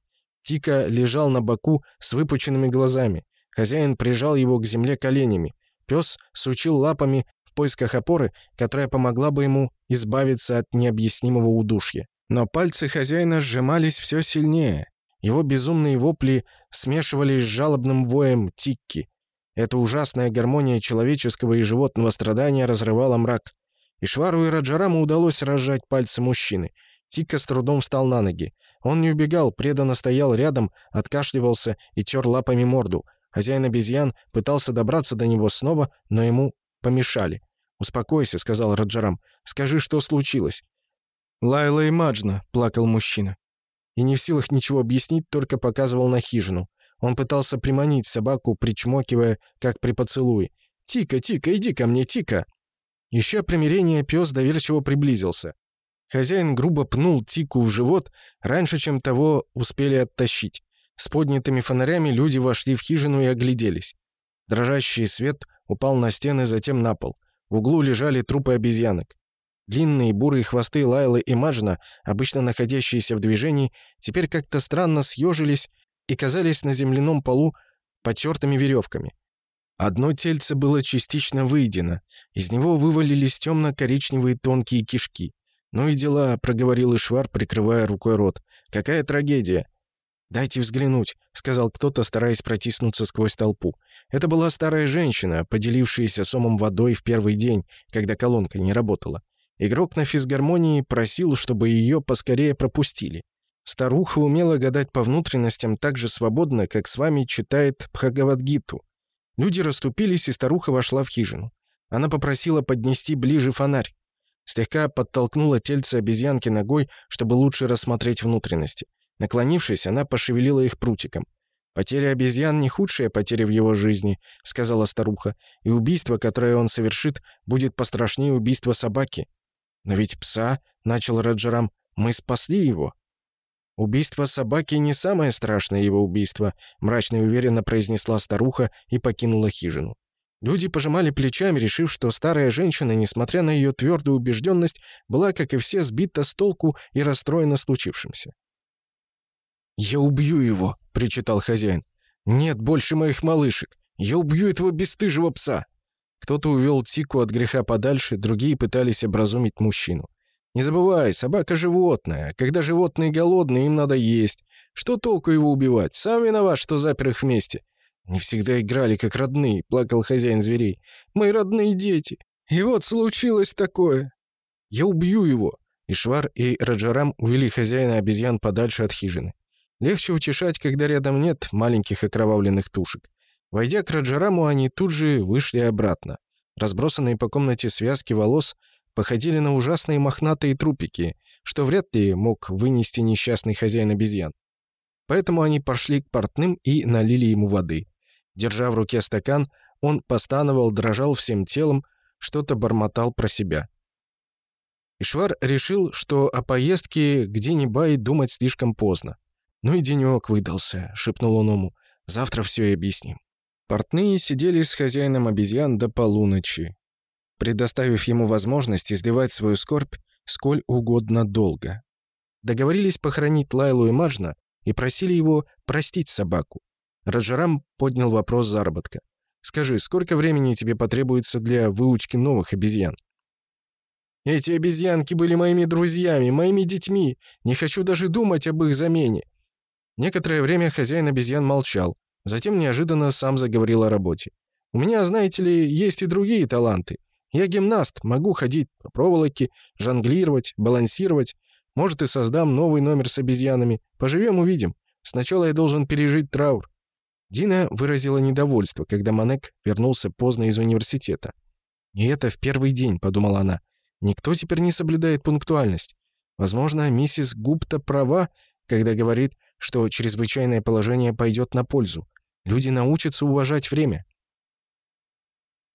[SPEAKER 1] Тика лежал на боку с выпученными глазами. Хозяин прижал его к земле коленями. Пес сучил лапами в поисках опоры, которая помогла бы ему избавиться от необъяснимого удушья. Но пальцы хозяина сжимались все сильнее. Его безумные вопли смешивались с жалобным воем Тикки. Эта ужасная гармония человеческого и животного страдания разрывала мрак. И Швару и Раджараму удалось разжать пальцы мужчины. Тикка с трудом встал на ноги. Он не убегал, преданно стоял рядом, откашливался и тер лапами морду. Хозяин обезьян пытался добраться до него снова, но ему помешали. «Успокойся», — сказал Раджарам. «Скажи, что случилось». «Лайла и Маджна», — плакал мужчина. И не в силах ничего объяснить, только показывал на хижину. Он пытался приманить собаку, причмокивая, как при поцелуе. «Тика, Тика, иди ко мне, Тика!» Еще примирение, пёс доверчиво приблизился. Хозяин грубо пнул Тику в живот, раньше, чем того успели оттащить. С поднятыми фонарями люди вошли в хижину и огляделись. Дрожащий свет упал на стены, затем на пол. В углу лежали трупы обезьянок. Длинные бурые хвосты Лайлы и Маджина, обычно находящиеся в движении, теперь как-то странно съежились и казались на земляном полу потертыми веревками. Одно тельце было частично выедено, из него вывалились темно-коричневые тонкие кишки. «Ну и дела», — проговорил Ишвар, прикрывая рукой рот. «Какая трагедия!» «Дайте взглянуть», — сказал кто-то, стараясь протиснуться сквозь толпу. Это была старая женщина, поделившаяся сомом водой в первый день, когда колонка не работала. Игрок на физгармонии просил, чтобы ее поскорее пропустили. Старуха умела гадать по внутренностям так же свободно, как с вами читает Бхагавадгиту. Люди расступились, и старуха вошла в хижину. Она попросила поднести ближе фонарь. Слегка подтолкнула тельце обезьянки ногой, чтобы лучше рассмотреть внутренности. Наклонившись, она пошевелила их прутиком. «Потеря обезьян — не худшая потеря в его жизни», — сказала старуха, «и убийство, которое он совершит, будет пострашнее убийства собаки». «Но ведь пса», — начал Раджарам, — «мы спасли его». «Убийство собаки не самое страшное его убийство», — мрачно и уверенно произнесла старуха и покинула хижину. Люди пожимали плечами, решив, что старая женщина, несмотря на ее твердую убежденность, была, как и все, сбита с толку и расстроена случившимся. «Я убью его», — причитал хозяин. «Нет больше моих малышек. Я убью этого бесстыжего пса». Кто-то увел Тику от греха подальше, другие пытались образумить мужчину. «Не забывай, собака — животное. Когда животные голодные, им надо есть. Что толку его убивать? Сам виноват, что запер их вместе. Не всегда играли, как родные», — плакал хозяин зверей. Мы родные дети. И вот случилось такое. Я убью его». Ишвар и Раджарам увели хозяина обезьян подальше от хижины. Легче утешать, когда рядом нет маленьких окровавленных тушек. Войдя к Раджараму, они тут же вышли обратно. Разбросанные по комнате связки волос походили на ужасные мохнатые трупики, что вряд ли мог вынести несчастный хозяин обезьян. Поэтому они пошли к портным и налили ему воды. Держа в руке стакан, он постановал, дрожал всем телом, что-то бормотал про себя. Ишвар решил, что о поездке к Денебай думать слишком поздно. «Ну и денёк выдался», — шепнул он ему. «Завтра всё и объясним». Портные сидели с хозяином обезьян до полуночи, предоставив ему возможность издевать свою скорбь сколь угодно долго. Договорились похоронить Лайлу и Мажна и просили его простить собаку. Раджарам поднял вопрос заработка. «Скажи, сколько времени тебе потребуется для выучки новых обезьян?» «Эти обезьянки были моими друзьями, моими детьми. Не хочу даже думать об их замене». Некоторое время хозяин обезьян молчал, Затем неожиданно сам заговорил о работе. «У меня, знаете ли, есть и другие таланты. Я гимнаст, могу ходить по проволоке, жонглировать, балансировать. Может, и создам новый номер с обезьянами. Поживем, увидим. Сначала я должен пережить траур». Дина выразила недовольство, когда Манек вернулся поздно из университета. «И это в первый день», — подумала она. «Никто теперь не соблюдает пунктуальность. Возможно, миссис Гупта права, когда говорит, что чрезвычайное положение пойдет на пользу. Люди научатся уважать время».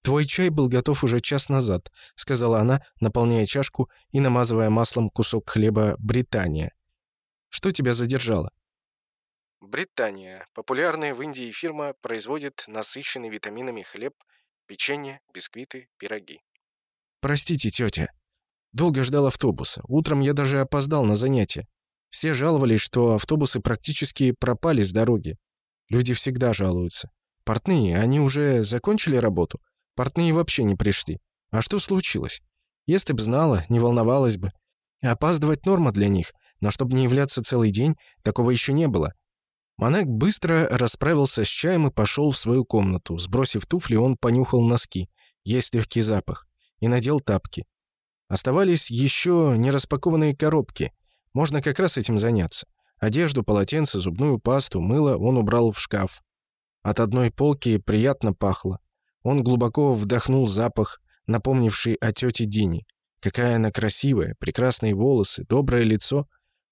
[SPEAKER 1] «Твой чай был готов уже час назад», — сказала она, наполняя чашку и намазывая маслом кусок хлеба «Британия». «Что тебя задержало?» «Британия. Популярная в Индии фирма производит насыщенный витаминами хлеб, печенье, бисквиты, пироги». «Простите, тетя. Долго ждал автобуса. Утром я даже опоздал на занятия. Все жаловались, что автобусы практически пропали с дороги. Люди всегда жалуются. Портные, они уже закончили работу? Портные вообще не пришли. А что случилось? Если б знала, не волновалась бы. Опаздывать норма для них, но чтобы не являться целый день, такого еще не было. Манек быстро расправился с чаем и пошел в свою комнату. Сбросив туфли, он понюхал носки. Есть легкий запах. И надел тапки. Оставались еще не распакованные коробки. Можно как раз этим заняться. Одежду, полотенце, зубную пасту, мыло он убрал в шкаф. От одной полки приятно пахло. Он глубоко вдохнул запах, напомнивший о тете Дине. Какая она красивая, прекрасные волосы, доброе лицо.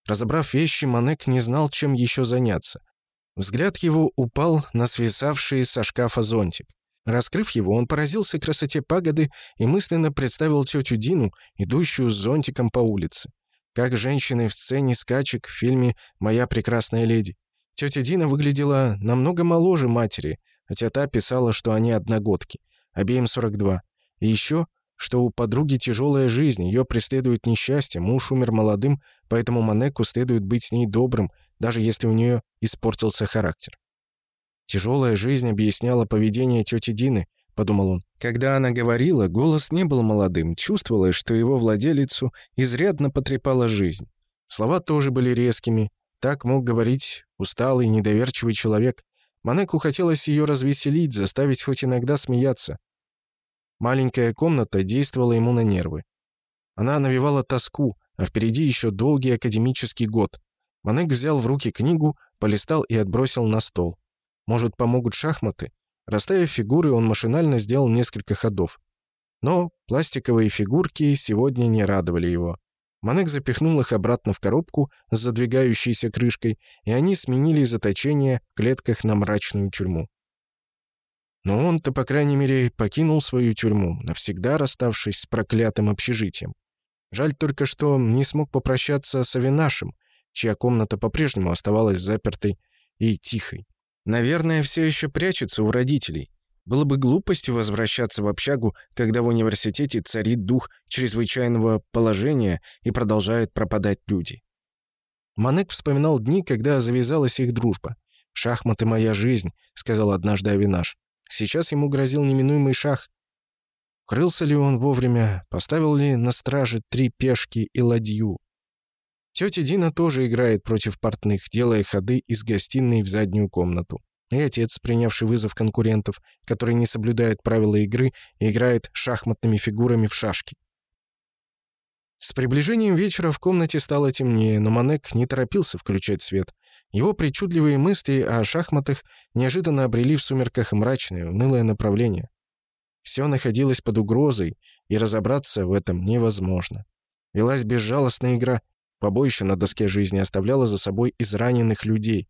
[SPEAKER 1] Разобрав вещи, Манек не знал, чем еще заняться. Взгляд его упал на свисавший со шкафа зонтик. Раскрыв его, он поразился красоте пагоды и мысленно представил тетю Дину, идущую с зонтиком по улице как женщины в сцене скачек в фильме «Моя прекрасная леди». Тетя Дина выглядела намного моложе матери, хотя та писала, что они одногодки, обеим 42. И еще, что у подруги тяжелая жизнь, ее преследует несчастье, муж умер молодым, поэтому Манеку следует быть с ней добрым, даже если у нее испортился характер. Тяжелая жизнь объясняла поведение тети Дины, — подумал он. Когда она говорила, голос не был молодым, чувствовалось, что его владелицу изрядно потрепала жизнь. Слова тоже были резкими. Так мог говорить усталый, недоверчивый человек. Манеку хотелось ее развеселить, заставить хоть иногда смеяться. Маленькая комната действовала ему на нервы. Она навевала тоску, а впереди еще долгий академический год. Манек взял в руки книгу, полистал и отбросил на стол. Может, помогут шахматы? Расставив фигуры, он машинально сделал несколько ходов. Но пластиковые фигурки сегодня не радовали его. Манек запихнул их обратно в коробку с задвигающейся крышкой, и они сменили заточение в клетках на мрачную тюрьму. Но он-то, по крайней мере, покинул свою тюрьму, навсегда расставшись с проклятым общежитием. Жаль только, что не смог попрощаться с Авинашем, чья комната по-прежнему оставалась запертой и тихой. Наверное, все еще прячется у родителей. Было бы глупостью возвращаться в общагу, когда в университете царит дух чрезвычайного положения и продолжают пропадать люди. Манек вспоминал дни, когда завязалась их дружба. «Шахматы — моя жизнь», — сказал однажды Авинаш. Сейчас ему грозил неминуемый шах. Крылся ли он вовремя, поставил ли на страже три пешки и ладью? Тетя Дина тоже играет против портных, делая ходы из гостиной в заднюю комнату. И отец, принявший вызов конкурентов, который не соблюдает правила игры играет шахматными фигурами в шашки. С приближением вечера в комнате стало темнее, но Манек не торопился включать свет. Его причудливые мысли о шахматах неожиданно обрели в сумерках мрачное, унылое направление. Все находилось под угрозой, и разобраться в этом невозможно. Велась безжалостная игра — Побоище на доске жизни оставляло за собой израненных людей.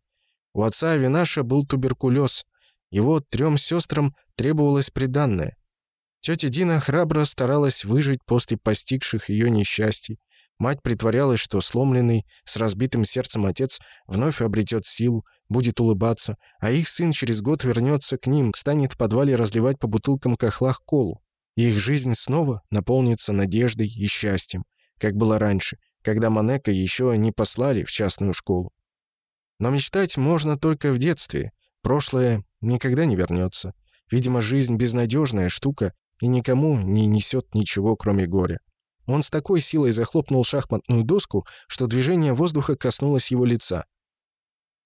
[SPEAKER 1] У отца Авинаша был туберкулез. Его трем сестрам требовалось приданное. Тетя Дина храбро старалась выжить после постигших ее несчастий. Мать притворялась, что сломленный, с разбитым сердцем отец вновь обретет силу, будет улыбаться, а их сын через год вернется к ним, станет в подвале разливать по бутылкам кахлах колу. И их жизнь снова наполнится надеждой и счастьем, как было раньше, когда Манека еще не послали в частную школу. Но мечтать можно только в детстве. Прошлое никогда не вернется. Видимо, жизнь безнадежная штука и никому не несет ничего, кроме горя. Он с такой силой захлопнул шахматную доску, что движение воздуха коснулось его лица.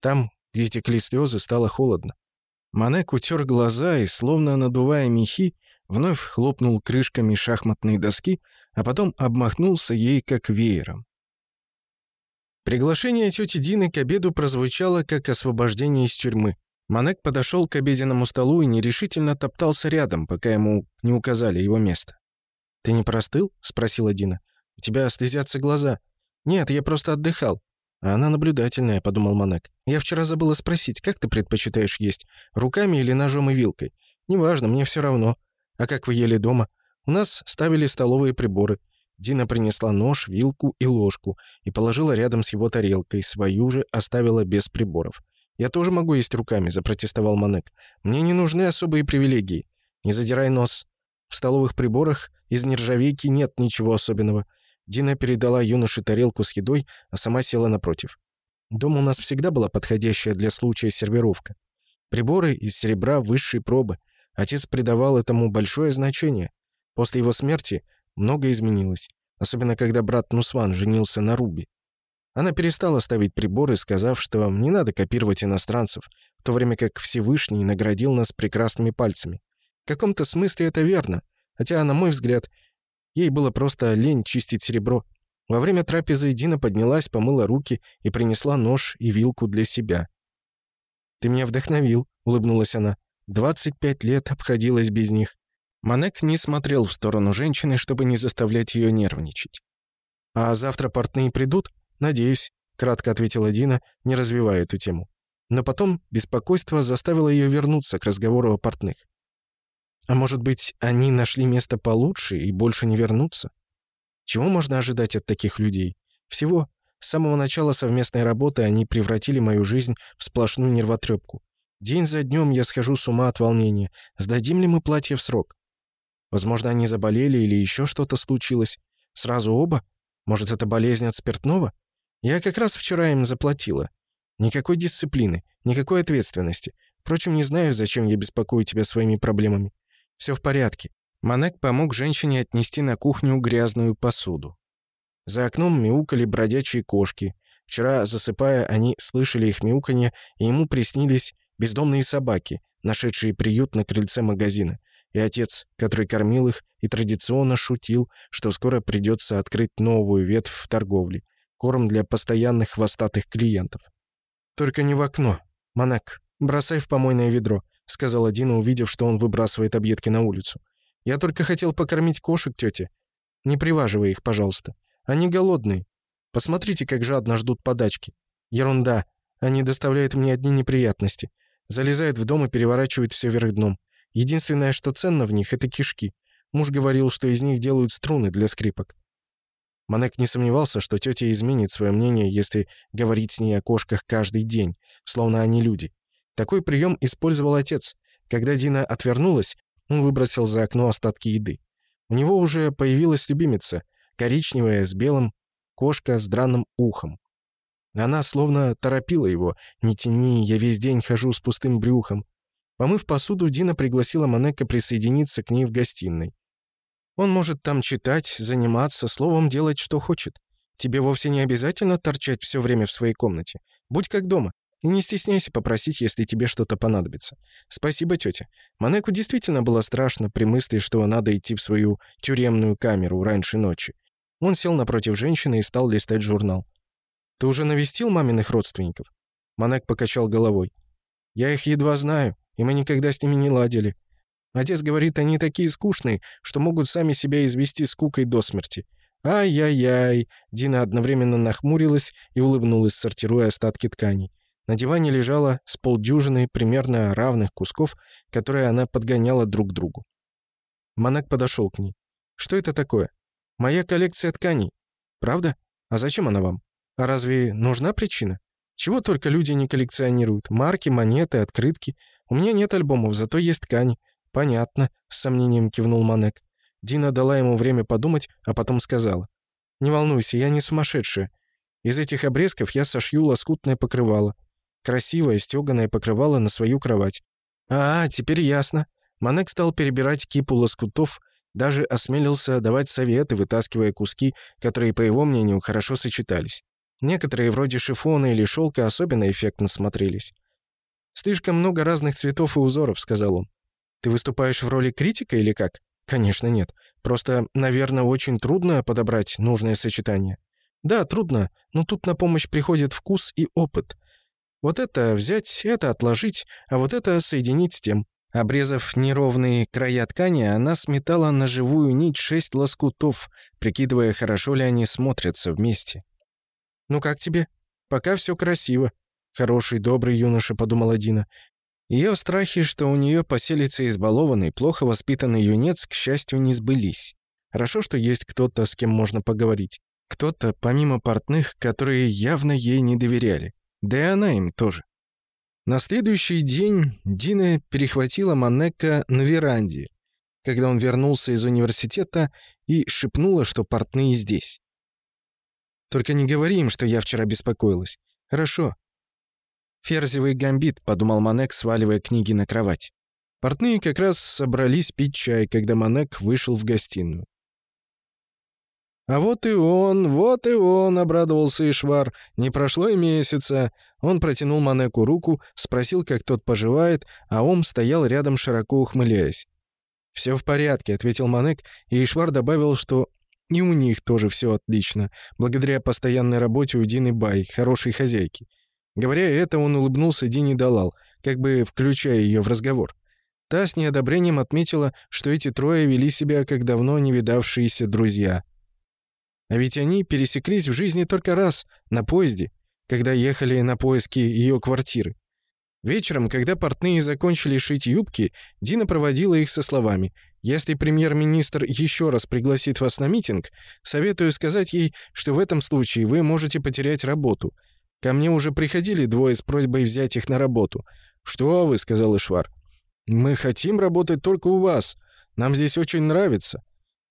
[SPEAKER 1] Там, где текли слезы, стало холодно. Манек утер глаза и, словно надувая мехи, вновь хлопнул крышками шахматной доски, а потом обмахнулся ей как веером. Приглашение тети Дины к обеду прозвучало как освобождение из тюрьмы. Манек подошел к обеденному столу и нерешительно топтался рядом, пока ему не указали его место. «Ты не простыл?» — спросила Дина. «У тебя слезятся глаза». «Нет, я просто отдыхал». «А она наблюдательная», — подумал Манек. «Я вчера забыла спросить, как ты предпочитаешь есть? Руками или ножом и вилкой? Неважно, мне все равно. А как вы ели дома? У нас ставили столовые приборы. Дина принесла нож, вилку и ложку и положила рядом с его тарелкой, свою же оставила без приборов. «Я тоже могу есть руками», — запротестовал Манек. «Мне не нужны особые привилегии. Не задирай нос. В столовых приборах из нержавейки нет ничего особенного». Дина передала юноше тарелку с едой, а сама села напротив. Дом у нас всегда была подходящая для случая сервировка. Приборы из серебра высшей пробы. Отец придавал этому большое значение. После его смерти Многое изменилось, особенно когда брат Нусван женился на Руби. Она перестала ставить приборы, сказав, что не надо копировать иностранцев, в то время как Всевышний наградил нас прекрасными пальцами. В каком-то смысле это верно, хотя, на мой взгляд, ей было просто лень чистить серебро. Во время трапезы Дина поднялась, помыла руки и принесла нож и вилку для себя. «Ты меня вдохновил», — улыбнулась она. «25 лет обходилась без них. Манек не смотрел в сторону женщины, чтобы не заставлять ее нервничать. «А завтра портные придут? Надеюсь», — кратко ответила Дина, не развивая эту тему. Но потом беспокойство заставило ее вернуться к разговору о портных. «А может быть, они нашли место получше и больше не вернутся? Чего можно ожидать от таких людей? Всего. С самого начала совместной работы они превратили мою жизнь в сплошную нервотрепку. День за днем я схожу с ума от волнения. Сдадим ли мы платье в срок? Возможно, они заболели или еще что-то случилось. Сразу оба? Может, это болезнь от спиртного? Я как раз вчера им заплатила. Никакой дисциплины, никакой ответственности. Впрочем, не знаю, зачем я беспокою тебя своими проблемами. Все в порядке. Манек помог женщине отнести на кухню грязную посуду. За окном мяукали бродячие кошки. Вчера, засыпая, они слышали их мяуканье, и ему приснились бездомные собаки, нашедшие приют на крыльце магазина и отец, который кормил их и традиционно шутил, что скоро придется открыть новую ветвь в торговле, корм для постоянных хвостатых клиентов. «Только не в окно. Монак, бросай в помойное ведро», — сказала Дина, увидев, что он выбрасывает объедки на улицу. «Я только хотел покормить кошек, тетя. Не приваживай их, пожалуйста. Они голодные. Посмотрите, как жадно ждут подачки. Ерунда. Они доставляют мне одни неприятности. Залезают в дом и переворачивают все вверх дном. Единственное, что ценно в них, это кишки. Муж говорил, что из них делают струны для скрипок. Манек не сомневался, что тетя изменит свое мнение, если говорить с ней о кошках каждый день, словно они люди. Такой прием использовал отец. Когда Дина отвернулась, он выбросил за окно остатки еды. У него уже появилась любимица, коричневая, с белым, кошка с драным ухом. Она словно торопила его. «Не тяни, я весь день хожу с пустым брюхом». Помыв посуду, Дина пригласила Манека присоединиться к ней в гостиной. «Он может там читать, заниматься, словом делать, что хочет. Тебе вовсе не обязательно торчать все время в своей комнате. Будь как дома. И не стесняйся попросить, если тебе что-то понадобится. Спасибо, тетя. Манеку действительно было страшно при мысли, что надо идти в свою тюремную камеру раньше ночи. Он сел напротив женщины и стал листать журнал. «Ты уже навестил маминых родственников?» Манек покачал головой. «Я их едва знаю и мы никогда с ними не ладили. Отец говорит, они такие скучные, что могут сами себя извести скукой до смерти. Ай-яй-яй!» Дина одновременно нахмурилась и улыбнулась, сортируя остатки тканей. На диване лежала с полдюжины примерно равных кусков, которые она подгоняла друг к другу. Монак подошел к ней. «Что это такое?» «Моя коллекция тканей». «Правда? А зачем она вам? А разве нужна причина?» Чего только люди не коллекционируют. Марки, монеты, открытки. У меня нет альбомов, зато есть ткань». «Понятно», — с сомнением кивнул Манек. Дина дала ему время подумать, а потом сказала. «Не волнуйся, я не сумасшедшая. Из этих обрезков я сошью лоскутное покрывало. Красивое стёганое покрывало на свою кровать. А, теперь ясно. Манек стал перебирать кипу лоскутов, даже осмелился давать советы, вытаскивая куски, которые, по его мнению, хорошо сочетались. Некоторые, вроде шифона или шелка, особенно эффектно смотрелись. «Слишком много разных цветов и узоров», — сказал он. «Ты выступаешь в роли критика или как?» «Конечно, нет. Просто, наверное, очень трудно подобрать нужное сочетание». «Да, трудно, но тут на помощь приходит вкус и опыт. Вот это взять, это отложить, а вот это соединить с тем». Обрезав неровные края ткани, она сметала на живую нить шесть лоскутов, прикидывая, хорошо ли они смотрятся вместе. «Ну как тебе? Пока все красиво», Хороший, добрый юноша, подумала Дина. Ее страхи, что у нее поселится избалованный, плохо воспитанный юнец, к счастью, не сбылись. Хорошо, что есть кто-то, с кем можно поговорить. Кто-то, помимо портных, которые явно ей не доверяли. Да и она им тоже. На следующий день Дина перехватила Манека на веранде, когда он вернулся из университета и шепнула, что портные здесь. «Только не говори им, что я вчера беспокоилась. Хорошо, «Ферзевый гамбит», — подумал Манек, сваливая книги на кровать. Портные как раз собрались пить чай, когда Манек вышел в гостиную. «А вот и он, вот и он!» — обрадовался Ишвар. «Не прошло и месяца». Он протянул Манеку руку, спросил, как тот поживает, а Ом стоял рядом, широко ухмыляясь. «Все в порядке», — ответил Манек, и Ишвар добавил, что и у них тоже все отлично, благодаря постоянной работе у Дины Бай, хорошей хозяйки. Говоря это, он улыбнулся Дине Далал, как бы включая ее в разговор. Та с неодобрением отметила, что эти трое вели себя как давно не видавшиеся друзья. А ведь они пересеклись в жизни только раз, на поезде, когда ехали на поиски ее квартиры. Вечером, когда портные закончили шить юбки, Дина проводила их со словами «Если премьер-министр еще раз пригласит вас на митинг, советую сказать ей, что в этом случае вы можете потерять работу», Ко мне уже приходили двое с просьбой взять их на работу. «Что вы?» — сказал Ишвар. «Мы хотим работать только у вас. Нам здесь очень нравится».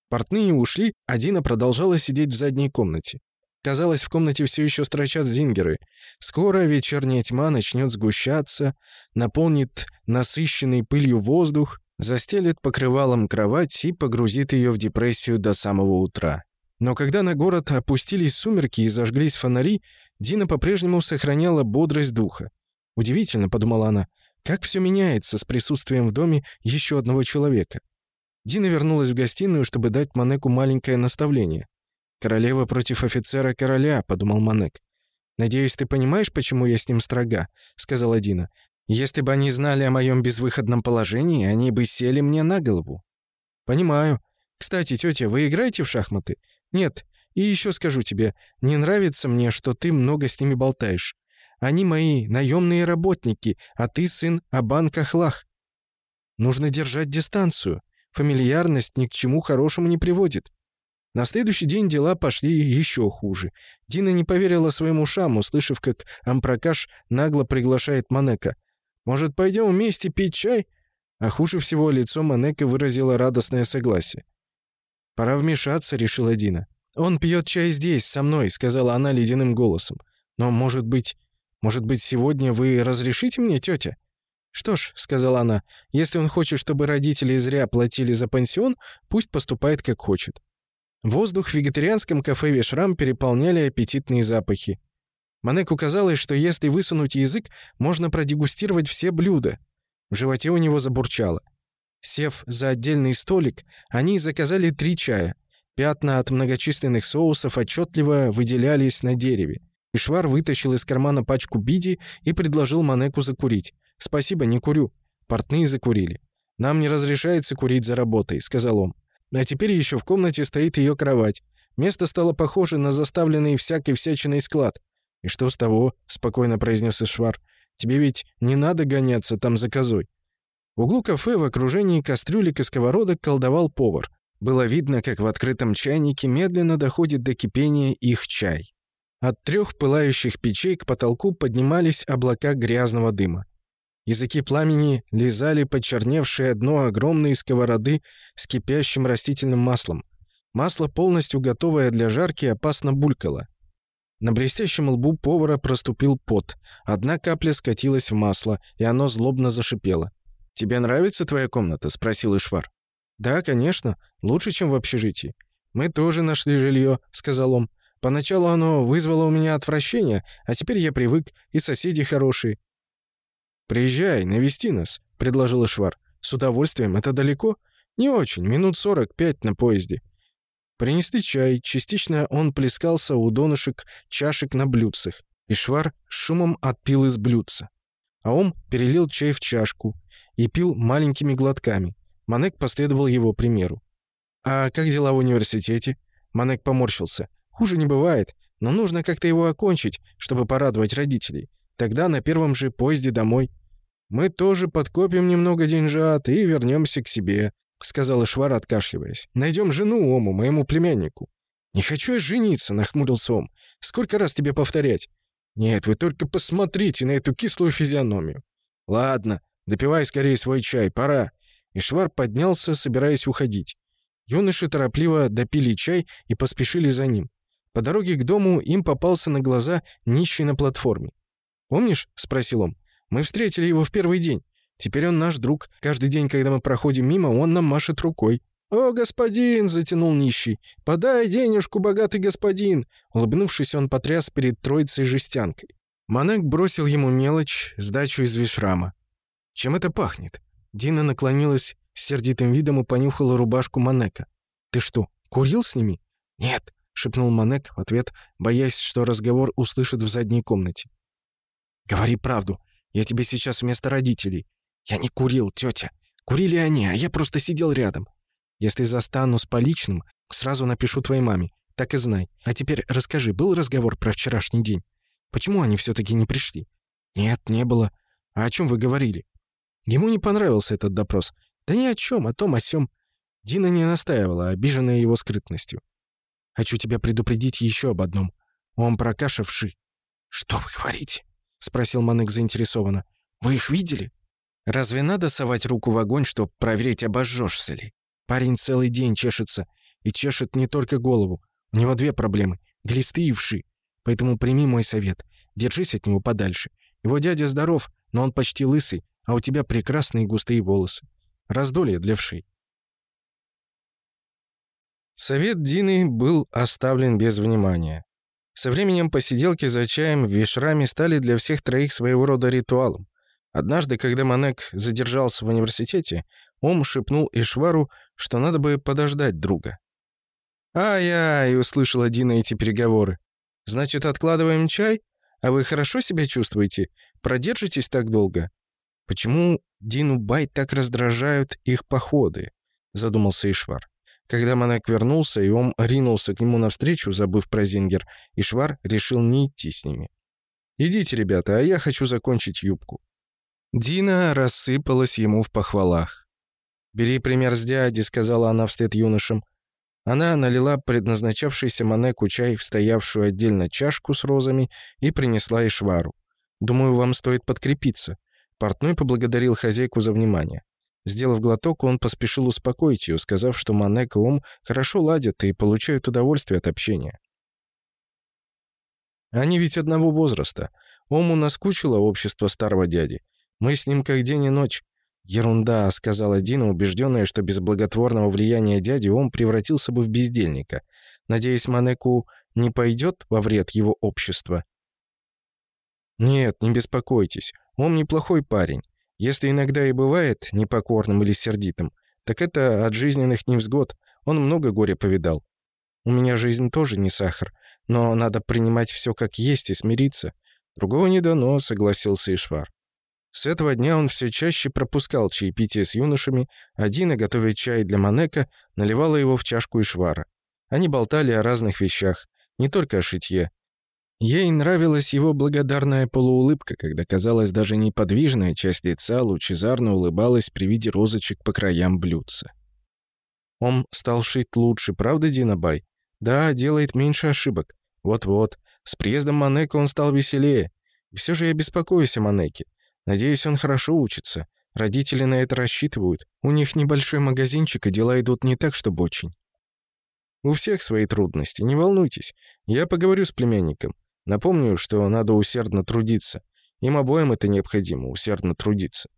[SPEAKER 1] Портные ушли, а Дина продолжала сидеть в задней комнате. Казалось, в комнате все еще строчат зингеры. Скоро вечерняя тьма начнет сгущаться, наполнит насыщенный пылью воздух, застелит покрывалом кровать и погрузит ее в депрессию до самого утра. Но когда на город опустились сумерки и зажглись фонари, Дина по-прежнему сохраняла бодрость духа. «Удивительно», — подумала она, — «как все меняется с присутствием в доме еще одного человека». Дина вернулась в гостиную, чтобы дать Манеку маленькое наставление. «Королева против офицера короля», — подумал Манек. «Надеюсь, ты понимаешь, почему я с ним строга», — сказала Дина. «Если бы они знали о моем безвыходном положении, они бы сели мне на голову». «Понимаю. Кстати, тетя, вы играете в шахматы?» «Нет. И еще скажу тебе, не нравится мне, что ты много с ними болтаешь. Они мои наемные работники, а ты сын Абан Кахлах. Нужно держать дистанцию. Фамильярность ни к чему хорошему не приводит. На следующий день дела пошли еще хуже. Дина не поверила своим ушам, услышав, как Ампракаш нагло приглашает Манека. «Может, пойдем вместе пить чай?» А хуже всего лицо Манека выразило радостное согласие. «Пора вмешаться», — решила Дина. «Он пьет чай здесь, со мной», — сказала она ледяным голосом. «Но, может быть... Может быть, сегодня вы разрешите мне, тетя?» «Что ж», — сказала она, — «если он хочет, чтобы родители зря платили за пансион, пусть поступает как хочет». Воздух в вегетарианском кафе «Вешрам» переполняли аппетитные запахи. Манеку казалось, что если высунуть язык, можно продегустировать все блюда. В животе у него забурчало. Сев за отдельный столик, они заказали три чая — Пятна от многочисленных соусов отчетливо выделялись на дереве. Ишвар вытащил из кармана пачку биди и предложил Манеку закурить. «Спасибо, не курю». Портные закурили. «Нам не разрешается курить за работой», — сказал он. А теперь еще в комнате стоит ее кровать. Место стало похоже на заставленный всякой всячиной склад. «И что с того?» — спокойно произнес Ишвар. «Тебе ведь не надо гоняться там за козой». В углу кафе в окружении кастрюлек и сковородок колдовал повар. Было видно, как в открытом чайнике медленно доходит до кипения их чай. От трех пылающих печей к потолку поднимались облака грязного дыма. Языки пламени лизали почерневшее дно огромной сковороды с кипящим растительным маслом. Масло, полностью готовое для жарки, опасно булькало. На блестящем лбу повара проступил пот. Одна капля скатилась в масло, и оно злобно зашипело. «Тебе нравится твоя комната?» — спросил Ишвар. «Да, конечно. Лучше, чем в общежитии». «Мы тоже нашли жилье», — сказал он. «Поначалу оно вызвало у меня отвращение, а теперь я привык, и соседи хорошие». «Приезжай, навести нас», — предложил Ишвар. «С удовольствием. Это далеко?» «Не очень. Минут сорок пять на поезде». Принесли чай. Частично он плескался у донышек чашек на блюдцах. Ишвар шумом отпил из блюдца. А он перелил чай в чашку и пил маленькими глотками. Манек последовал его примеру. «А как дела в университете?» Манек поморщился. «Хуже не бывает, но нужно как-то его окончить, чтобы порадовать родителей. Тогда на первом же поезде домой». «Мы тоже подкопим немного деньжат и вернемся к себе», — сказала Швара, откашливаясь. «Найдем жену Ому, моему племяннику». «Не хочу я жениться», — нахмурился Ом. «Сколько раз тебе повторять?» «Нет, вы только посмотрите на эту кислую физиономию». «Ладно, допивай скорее свой чай, пора». Ишвар поднялся, собираясь уходить. Юноши торопливо допили чай и поспешили за ним. По дороге к дому им попался на глаза нищий на платформе. «Помнишь?» — спросил он. «Мы встретили его в первый день. Теперь он наш друг. Каждый день, когда мы проходим мимо, он нам машет рукой». «О, господин!» — затянул нищий. «Подай денежку, богатый господин!» Улыбнувшись, он потряс перед троицей жестянкой. Монак бросил ему мелочь, сдачу из вишрама. «Чем это пахнет?» Дина наклонилась с сердитым видом и понюхала рубашку Манека. «Ты что, курил с ними?» «Нет», — шепнул Манек в ответ, боясь, что разговор услышат в задней комнате. «Говори правду. Я тебе сейчас вместо родителей. Я не курил, тетя. Курили они, а я просто сидел рядом. Если застану с поличным, сразу напишу твоей маме. Так и знай. А теперь расскажи, был разговор про вчерашний день? Почему они все таки не пришли?» «Нет, не было. А о чем вы говорили?» Ему не понравился этот допрос. Да ни о чем, о том, о сём. Дина не настаивала, обиженная его скрытностью. «Хочу тебя предупредить еще об одном. Он прокашевший». «Что вы говорите?» — спросил Манек заинтересованно. «Вы их видели?» «Разве надо совать руку в огонь, чтобы проверить, обожжёшься ли?» Парень целый день чешется. И чешет не только голову. У него две проблемы — глисты и вши. Поэтому прими мой совет. Держись от него подальше. Его дядя здоров, но он почти лысый, а у тебя прекрасные густые волосы. Раздолье для вшей. Совет Дины был оставлен без внимания. Со временем посиделки за чаем в Вишраме стали для всех троих своего рода ритуалом. Однажды, когда Манек задержался в университете, Ом шепнул Ишвару, что надо бы подождать друга. «Ай-ай!» — услышала Дина эти переговоры. «Значит, откладываем чай? А вы хорошо себя чувствуете? Продержитесь так долго? «Почему Дину Бай так раздражают их походы?» — задумался Ишвар. Когда Манек вернулся, и он ринулся к нему навстречу, забыв про Зингер, Ишвар решил не идти с ними. «Идите, ребята, а я хочу закончить юбку». Дина рассыпалась ему в похвалах. «Бери пример с дяди», — сказала она вслед юношам. Она налила предназначавшийся Манеку чай в стоявшую отдельно чашку с розами и принесла Ишвару. «Думаю, вам стоит подкрепиться». Портной поблагодарил хозяйку за внимание. Сделав глоток, он поспешил успокоить ее, сказав, что Манек и Ом хорошо ладят и получают удовольствие от общения. Они ведь одного возраста. Ому наскучило общество старого дяди. Мы с ним как день и ночь. «Ерунда», — сказала Дина, убежденная, что без благотворного влияния дяди он превратился бы в бездельника. «Надеюсь, Манеку не пойдет во вред его общества?» «Нет, не беспокойтесь. Он неплохой парень. Если иногда и бывает непокорным или сердитым, так это от жизненных невзгод. Он много горя повидал. У меня жизнь тоже не сахар, но надо принимать все как есть и смириться. Другого не дано, согласился Ишвар. С этого дня он все чаще пропускал чаепитие с юношами, Один, готовя чай для Манека, наливала его в чашку Ишвара. Они болтали о разных вещах, не только о шитье, Ей нравилась его благодарная полуулыбка, когда, казалось, даже неподвижная часть лица лучезарно улыбалась при виде розочек по краям блюдца. Он стал шить лучше, правда, Динабай? Да, делает меньше ошибок. Вот-вот. С приездом Манека он стал веселее. И все же я беспокоюсь о Манеке. Надеюсь, он хорошо учится. Родители на это рассчитывают. У них небольшой магазинчик, и дела идут не так, чтобы очень. У всех свои трудности, не волнуйтесь. Я поговорю с племянником. Напомню, что надо усердно трудиться. Им обоим это необходимо, усердно трудиться.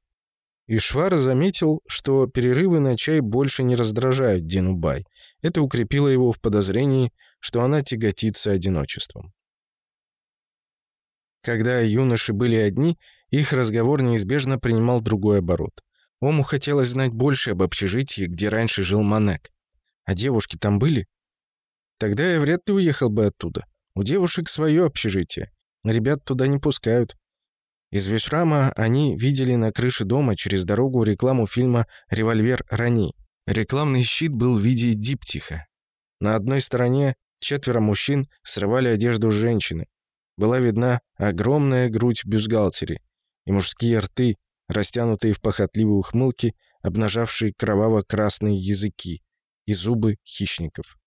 [SPEAKER 1] И Швар заметил, что перерывы на чай больше не раздражают Дину Бай. Это укрепило его в подозрении, что она тяготится одиночеством. Когда юноши были одни, их разговор неизбежно принимал другой оборот. Ому хотелось знать больше об общежитии, где раньше жил Манек. А девушки там были? Тогда я вряд ли уехал бы оттуда. У девушек свое общежитие. Ребят туда не пускают. Из Вишрама они видели на крыше дома через дорогу рекламу фильма «Револьвер Рани». Рекламный щит был в виде диптиха. На одной стороне четверо мужчин срывали одежду женщины. Была видна огромная грудь бюстгальтери и мужские рты, растянутые в похотливые ухмылки, обнажавшие кроваво-красные языки и зубы хищников.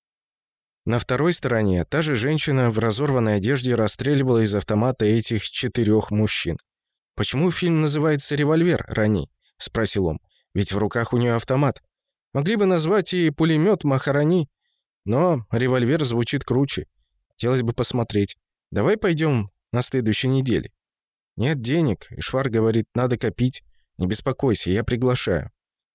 [SPEAKER 1] На второй стороне та же женщина в разорванной одежде расстреливала из автомата этих четырех мужчин. «Почему фильм называется «Револьвер», Рани?» — спросил он. «Ведь в руках у нее автомат. Могли бы назвать и пулемет Махарани, но револьвер звучит круче. Хотелось бы посмотреть. Давай пойдем на следующей неделе». «Нет денег», — Швар говорит, — «надо копить. Не беспокойся, я приглашаю».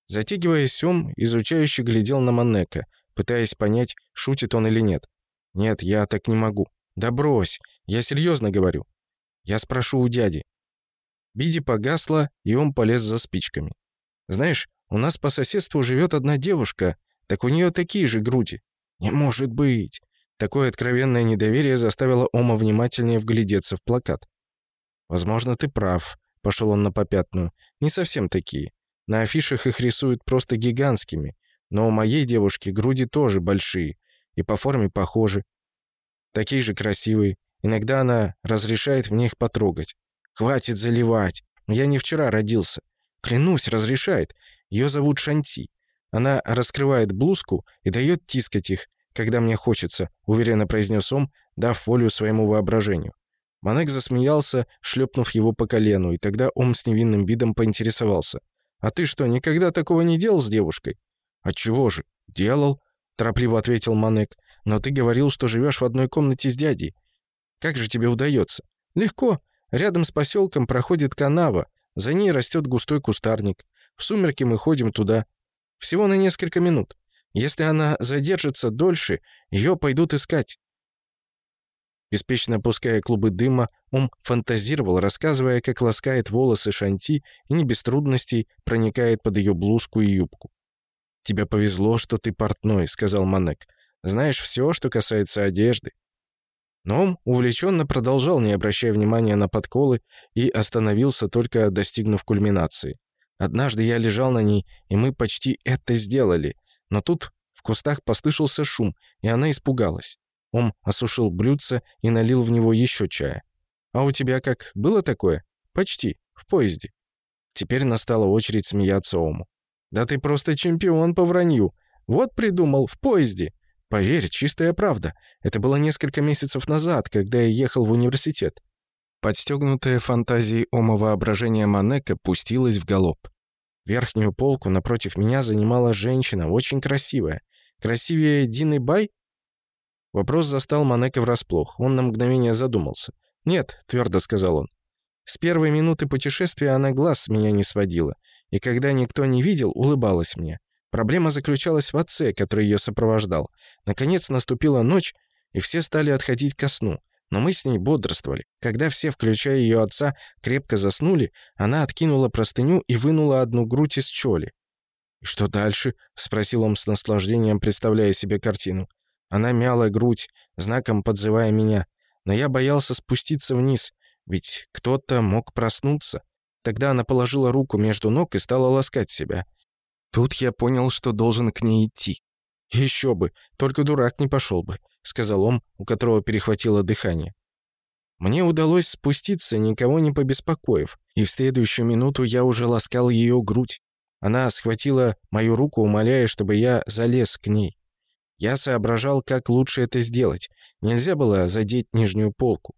[SPEAKER 1] Затягиваясь, он, изучающе глядел на Манека, пытаясь понять, шутит он или нет. «Нет, я так не могу». «Да брось! Я серьезно говорю. Я спрошу у дяди». Биди погасла, и он полез за спичками. «Знаешь, у нас по соседству живет одна девушка, так у нее такие же груди». «Не может быть!» Такое откровенное недоверие заставило Ома внимательнее вглядеться в плакат. «Возможно, ты прав», — пошел он на попятную. «Не совсем такие. На афишах их рисуют просто гигантскими. Но у моей девушки груди тоже большие и по форме похожи. Такие же красивые. Иногда она разрешает мне их потрогать. Хватит заливать. Я не вчера родился. Клянусь, разрешает. Ее зовут Шанти. Она раскрывает блузку и дает тискать их, когда мне хочется, уверенно произнес он, дав волю своему воображению. Манек засмеялся, шлепнув его по колену, и тогда он с невинным видом поинтересовался. «А ты что, никогда такого не делал с девушкой?» «А «Отчего же? Делал?» — торопливо ответил Манек. «Но ты говорил, что живешь в одной комнате с дядей. Как же тебе удается?» «Легко. Рядом с поселком проходит канава. За ней растет густой кустарник. В сумерки мы ходим туда. Всего на несколько минут. Если она задержится дольше, ее пойдут искать». Беспечно опуская клубы дыма, он фантазировал, рассказывая, как ласкает волосы Шанти и не без трудностей проникает под ее блузку и юбку. «Тебе повезло, что ты портной», — сказал Манек. «Знаешь все, что касается одежды». Ном увлеченно продолжал, не обращая внимания на подколы, и остановился, только достигнув кульминации. Однажды я лежал на ней, и мы почти это сделали. Но тут в кустах послышался шум, и она испугалась. Ом осушил блюдце и налил в него еще чая. «А у тебя как, было такое?» «Почти, в поезде». Теперь настала очередь смеяться Ому. Да ты просто чемпион по вранью. Вот придумал, в поезде. Поверь, чистая правда. Это было несколько месяцев назад, когда я ехал в университет. Подстегнутая фантазией ома воображения Манека пустилась в галоп. Верхнюю полку напротив меня занимала женщина, очень красивая. Красивее Дины Бай? Вопрос застал Манека врасплох. Он на мгновение задумался. «Нет», — твердо сказал он. «С первой минуты путешествия она глаз с меня не сводила и когда никто не видел, улыбалась мне. Проблема заключалась в отце, который ее сопровождал. Наконец наступила ночь, и все стали отходить ко сну. Но мы с ней бодрствовали. Когда все, включая ее отца, крепко заснули, она откинула простыню и вынула одну грудь из чоли. «И что дальше?» — спросил он с наслаждением, представляя себе картину. Она мяла грудь, знаком подзывая меня. Но я боялся спуститься вниз, ведь кто-то мог проснуться. Тогда она положила руку между ног и стала ласкать себя. Тут я понял, что должен к ней идти. «Еще бы, только дурак не пошел бы», — сказал он, у которого перехватило дыхание. Мне удалось спуститься, никого не побеспокоив, и в следующую минуту я уже ласкал ее грудь. Она схватила мою руку, умоляя, чтобы я залез к ней. Я соображал, как лучше это сделать. Нельзя было задеть нижнюю полку,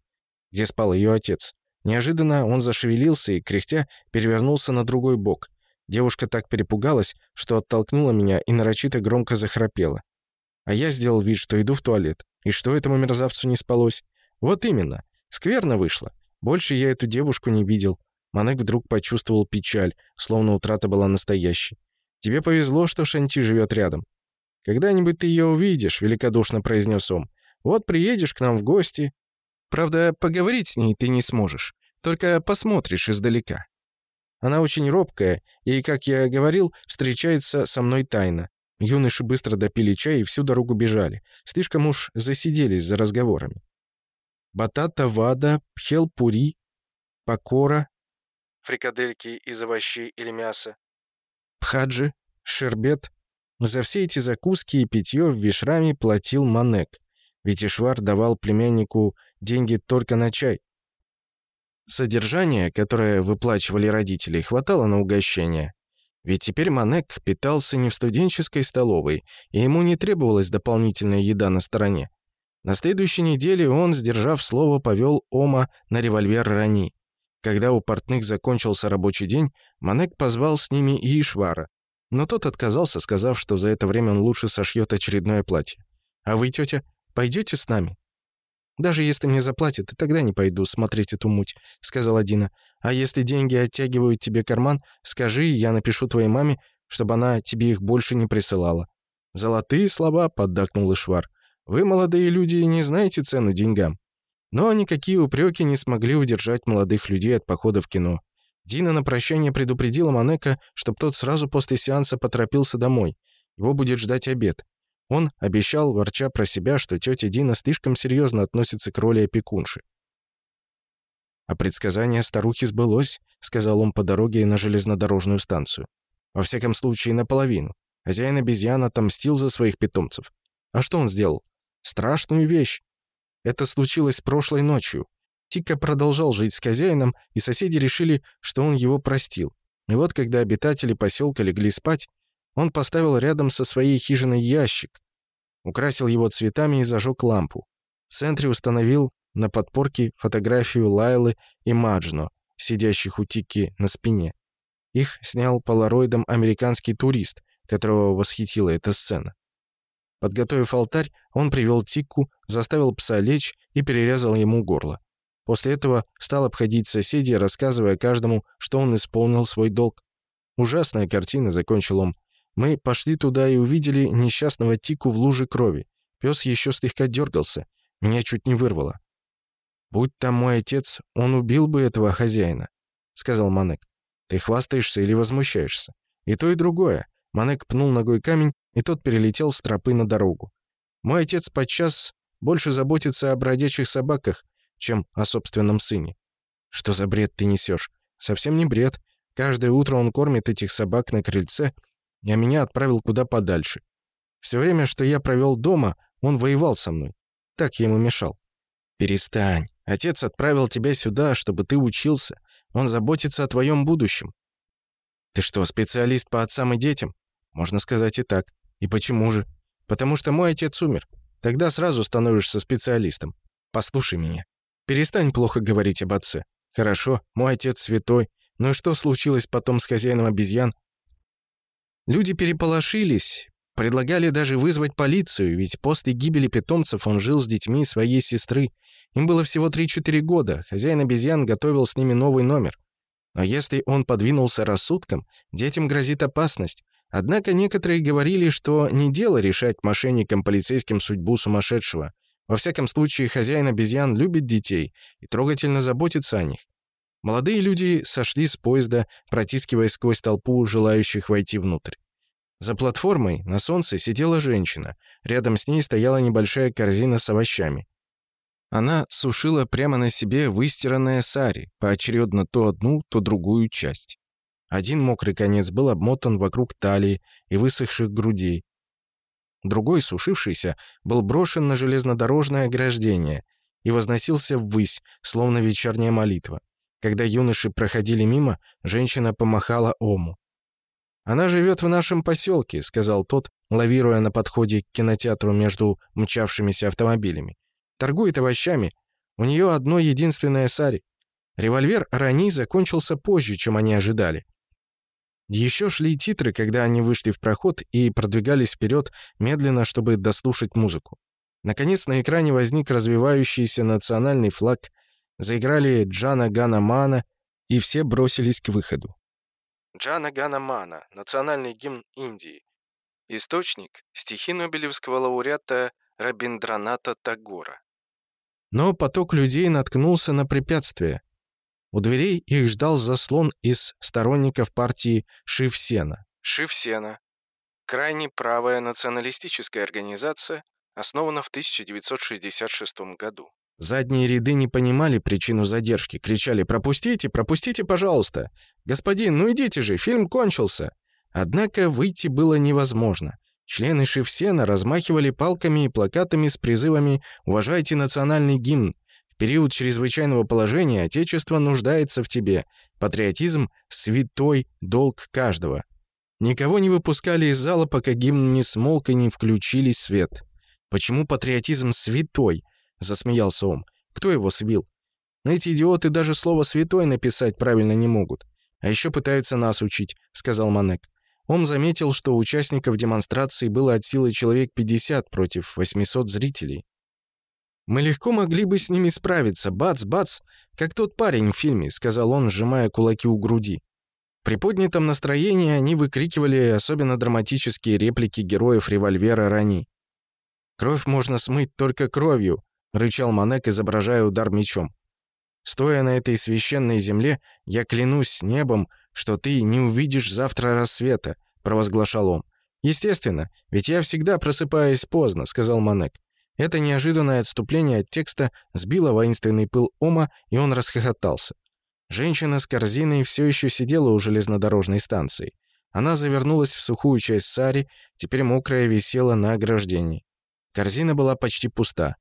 [SPEAKER 1] где спал ее отец. Неожиданно он зашевелился и, кряхтя, перевернулся на другой бок. Девушка так перепугалась, что оттолкнула меня и нарочито громко захрапела. А я сделал вид, что иду в туалет. И что этому мерзавцу не спалось? Вот именно. Скверно вышло. Больше я эту девушку не видел. Манек вдруг почувствовал печаль, словно утрата была настоящей. «Тебе повезло, что Шанти живет рядом». «Когда-нибудь ты ее увидишь», — великодушно произнес он. «Вот приедешь к нам в гости, Правда, поговорить с ней ты не сможешь, только посмотришь издалека. Она очень робкая, и, как я говорил, встречается со мной тайно. Юноши быстро допили чай и всю дорогу бежали. Слишком уж засиделись за разговорами. Батата, вада, пхелпури, покора, фрикадельки из овощей или мяса, пхаджи, шербет. За все эти закуски и питье в вишраме платил манек. Витишвар давал племяннику деньги только на чай. Содержание, которое выплачивали родители, хватало на угощение. Ведь теперь Манек питался не в студенческой столовой, и ему не требовалась дополнительная еда на стороне. На следующей неделе он, сдержав слово, повел Ома на револьвер Рани. Когда у портных закончился рабочий день, Манек позвал с ними и Ишвара, но тот отказался, сказав, что за это время он лучше сошьет очередное платье. «А вы, тетя, пойдете с нами?» «Даже если мне заплатят, и тогда не пойду смотреть эту муть», — сказала Дина. «А если деньги оттягивают тебе карман, скажи, я напишу твоей маме, чтобы она тебе их больше не присылала». «Золотые слова», — поддакнул Ишвар. «Вы, молодые люди, не знаете цену деньгам». Но никакие упреки не смогли удержать молодых людей от похода в кино. Дина на прощание предупредила Манека, чтобы тот сразу после сеанса поторопился домой. Его будет ждать обед. Он обещал, ворча про себя, что тетя Дина слишком серьезно относится к роли опекунши. «А предсказание старухи сбылось», — сказал он по дороге на железнодорожную станцию. «Во всяком случае, наполовину. Хозяин обезьян отомстил за своих питомцев. А что он сделал? Страшную вещь. Это случилось прошлой ночью. Тика продолжал жить с хозяином, и соседи решили, что он его простил. И вот, когда обитатели поселка легли спать, он поставил рядом со своей хижиной ящик, украсил его цветами и зажег лампу. В центре установил на подпорке фотографию Лайлы и Маджно, сидящих у Тики на спине. Их снял полароидом американский турист, которого восхитила эта сцена. Подготовив алтарь, он привел Тикку, заставил пса лечь и перерезал ему горло. После этого стал обходить соседей, рассказывая каждому, что он исполнил свой долг. Ужасная картина, закончил он. Мы пошли туда и увидели несчастного Тику в луже крови. Пес еще слегка дергался. Меня чуть не вырвало. «Будь там мой отец, он убил бы этого хозяина», — сказал Манек. «Ты хвастаешься или возмущаешься?» «И то, и другое». Манек пнул ногой камень, и тот перелетел с тропы на дорогу. «Мой отец подчас больше заботится о бродячих собаках, чем о собственном сыне». «Что за бред ты несешь?» «Совсем не бред. Каждое утро он кормит этих собак на крыльце, а меня отправил куда подальше. Все время, что я провел дома, он воевал со мной. Так я ему мешал. «Перестань. Отец отправил тебя сюда, чтобы ты учился. Он заботится о твоем будущем». «Ты что, специалист по отцам и детям?» «Можно сказать и так. И почему же?» «Потому что мой отец умер. Тогда сразу становишься специалистом. Послушай меня. Перестань плохо говорить об отце. Хорошо, мой отец святой. Ну Но что случилось потом с хозяином обезьян? Люди переполошились, предлагали даже вызвать полицию, ведь после гибели питомцев он жил с детьми своей сестры. Им было всего 3-4 года, хозяин обезьян готовил с ними новый номер. Но если он подвинулся рассудком, детям грозит опасность. Однако некоторые говорили, что не дело решать мошенникам-полицейским судьбу сумасшедшего. Во всяком случае, хозяин обезьян любит детей и трогательно заботится о них. Молодые люди сошли с поезда, протискиваясь сквозь толпу желающих войти внутрь. За платформой на солнце сидела женщина. Рядом с ней стояла небольшая корзина с овощами. Она сушила прямо на себе выстиранное сари, поочередно то одну, то другую часть. Один мокрый конец был обмотан вокруг талии и высохших грудей. Другой, сушившийся, был брошен на железнодорожное ограждение и возносился ввысь, словно вечерняя молитва. Когда юноши проходили мимо, женщина помахала Ому. «Она живет в нашем поселке», — сказал тот, лавируя на подходе к кинотеатру между мчавшимися автомобилями. «Торгует овощами. У нее одно единственное сари». Револьвер Рани закончился позже, чем они ожидали. Еще шли титры, когда они вышли в проход и продвигались вперед медленно, чтобы дослушать музыку. Наконец на экране возник развивающийся национальный флаг Заиграли Джана Ганамана и все бросились к выходу. Джана Ганамана, национальный гимн Индии. Источник – стихи Нобелевского лауреата Рабиндраната Тагора. Но поток людей наткнулся на препятствие. У дверей их ждал заслон из сторонников партии Шивсена.
[SPEAKER 2] Шивсена – крайне правая националистическая организация, основана в 1966 году.
[SPEAKER 1] Задние ряды не понимали причину задержки, кричали «Пропустите, пропустите, пожалуйста!» «Господин, ну идите же, фильм кончился!» Однако выйти было невозможно. Члены Шевсена размахивали палками и плакатами с призывами «Уважайте национальный гимн!» «В период чрезвычайного положения Отечество нуждается в тебе!» «Патриотизм — святой долг каждого!» Никого не выпускали из зала, пока гимн не смолк и не включили свет. Почему патриотизм святой? — засмеялся Ом. «Кто его сбил? Эти идиоты даже слово «святой» написать правильно не могут. А еще пытаются нас учить», — сказал Манек. Он заметил, что у участников демонстрации было от силы человек 50 против 800 зрителей. «Мы легко могли бы с ними справиться, бац-бац, как тот парень в фильме», — сказал он, сжимая кулаки у груди. При поднятом настроении они выкрикивали особенно драматические реплики героев револьвера Рани. «Кровь можно смыть только кровью», — рычал Манек, изображая удар мечом. «Стоя на этой священной земле, я клянусь небом, что ты не увидишь завтра рассвета», — провозглашал он. «Естественно, ведь я всегда просыпаюсь поздно», — сказал Манек. Это неожиданное отступление от текста сбило воинственный пыл Ома, и он расхохотался. Женщина с корзиной все еще сидела у железнодорожной станции. Она завернулась в сухую часть сари, теперь мокрая висела на ограждении. Корзина была почти пуста.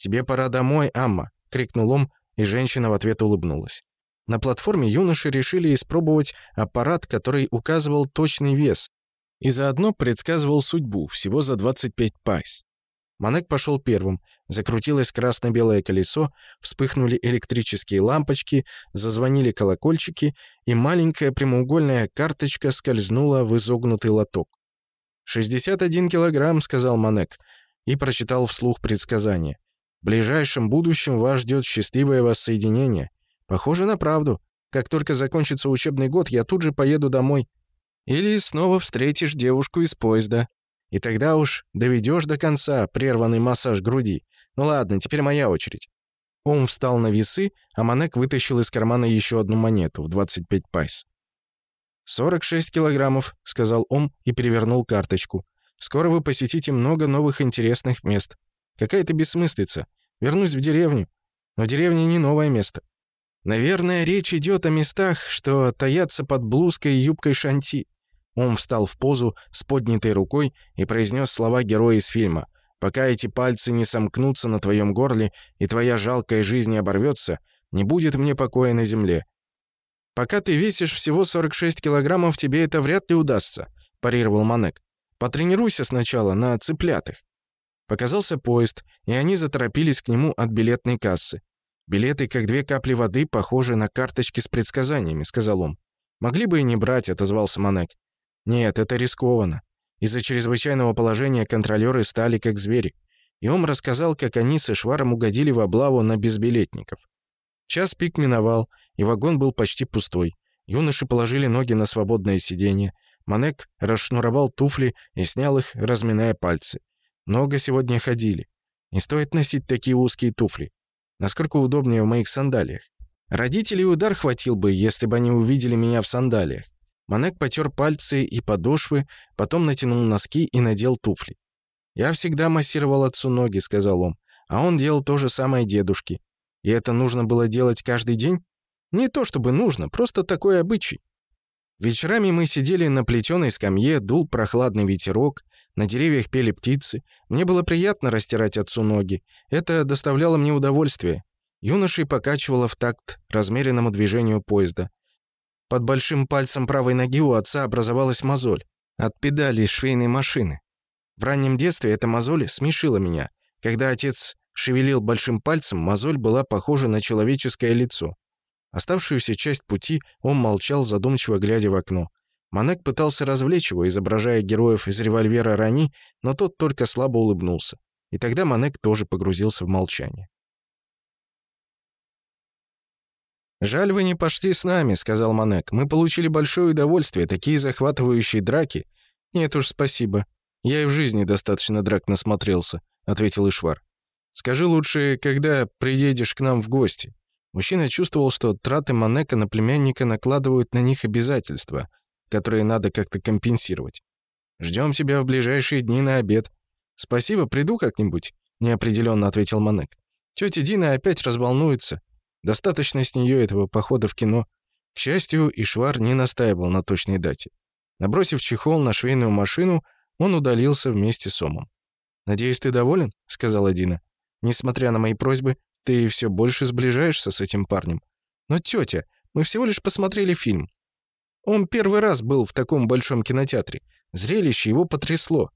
[SPEAKER 1] «Тебе пора домой, Амма!» — крикнул он, и женщина в ответ улыбнулась. На платформе юноши решили испробовать аппарат, который указывал точный вес и заодно предсказывал судьбу всего за 25 пайс. Манек пошел первым. Закрутилось красно-белое колесо, вспыхнули электрические лампочки, зазвонили колокольчики, и маленькая прямоугольная карточка скользнула в изогнутый лоток. «61 килограмм», — сказал Манек, и прочитал вслух предсказание. В ближайшем будущем вас ждет счастливое воссоединение. Похоже на правду. Как только закончится учебный год, я тут же поеду домой. Или снова встретишь девушку из поезда. И тогда уж доведешь до конца прерванный массаж груди. Ну ладно, теперь моя очередь. Он встал на весы, а Манек вытащил из кармана еще одну монету в 25 пайс. «46 килограммов», — сказал он и перевернул карточку. «Скоро вы посетите много новых интересных мест. Какая-то бессмыслица. Вернусь в деревню. Но деревня не новое место. Наверное, речь идет о местах, что таятся под блузкой и юбкой шанти. Он встал в позу с поднятой рукой и произнес слова героя из фильма. «Пока эти пальцы не сомкнутся на твоем горле и твоя жалкая жизнь не оборвется, не будет мне покоя на земле». «Пока ты весишь всего 46 килограммов, тебе это вряд ли удастся», – парировал Манек. «Потренируйся сначала на цыплятах. Показался поезд, и они заторопились к нему от билетной кассы. «Билеты, как две капли воды, похожи на карточки с предсказаниями», — сказал он. «Могли бы и не брать», — отозвался Манек. «Нет, это рискованно. Из-за чрезвычайного положения контролёры стали как звери. И он рассказал, как они со Ишваром угодили в облаву на безбилетников. Час пик миновал, и вагон был почти пустой. Юноши положили ноги на свободное сиденье. Манек расшнуровал туфли и снял их, разминая пальцы. Много сегодня ходили. Не стоит носить такие узкие туфли. Насколько удобнее в моих сандалиях. Родителей удар хватил бы, если бы они увидели меня в сандалиях. Манек потер пальцы и подошвы, потом натянул носки и надел туфли. «Я всегда массировал отцу ноги», — сказал он. «А он делал то же самое дедушке. И это нужно было делать каждый день? Не то чтобы нужно, просто такой обычай». Вечерами мы сидели на плетеной скамье, дул прохладный ветерок, на деревьях пели птицы. Мне было приятно растирать отцу ноги. Это доставляло мне удовольствие. Юношей покачивало в такт размеренному движению поезда. Под большим пальцем правой ноги у отца образовалась мозоль. От педали швейной машины. В раннем детстве эта мозоль смешила меня. Когда отец шевелил большим пальцем, мозоль была похожа на человеческое лицо. Оставшуюся часть пути он молчал, задумчиво глядя в окно. Манек пытался развлечь его, изображая героев из револьвера Рани, но тот только слабо улыбнулся. И тогда Манек тоже погрузился в молчание. «Жаль, вы не пошли с нами», — сказал Манек. «Мы получили большое удовольствие, такие захватывающие драки». «Нет уж, спасибо. Я и в жизни достаточно драк насмотрелся», — ответил Ишвар. «Скажи лучше, когда приедешь к нам в гости?» Мужчина чувствовал, что траты Манека на племянника накладывают на них обязательства — которые надо как-то компенсировать. Ждем тебя в ближайшие дни на обед. Спасибо, приду как-нибудь, неопределенно ответил Манек. Тетя Дина опять разволнуется. Достаточно с нее этого похода в кино. К счастью, Ишвар не настаивал на точной дате. Набросив чехол на швейную машину, он удалился вместе с Омом. «Надеюсь, ты доволен?» — сказала Дина. «Несмотря на мои просьбы, ты все больше сближаешься с этим парнем. Но, тетя, мы всего лишь посмотрели фильм. Он первый раз был в таком большом кинотеатре. Зрелище его потрясло.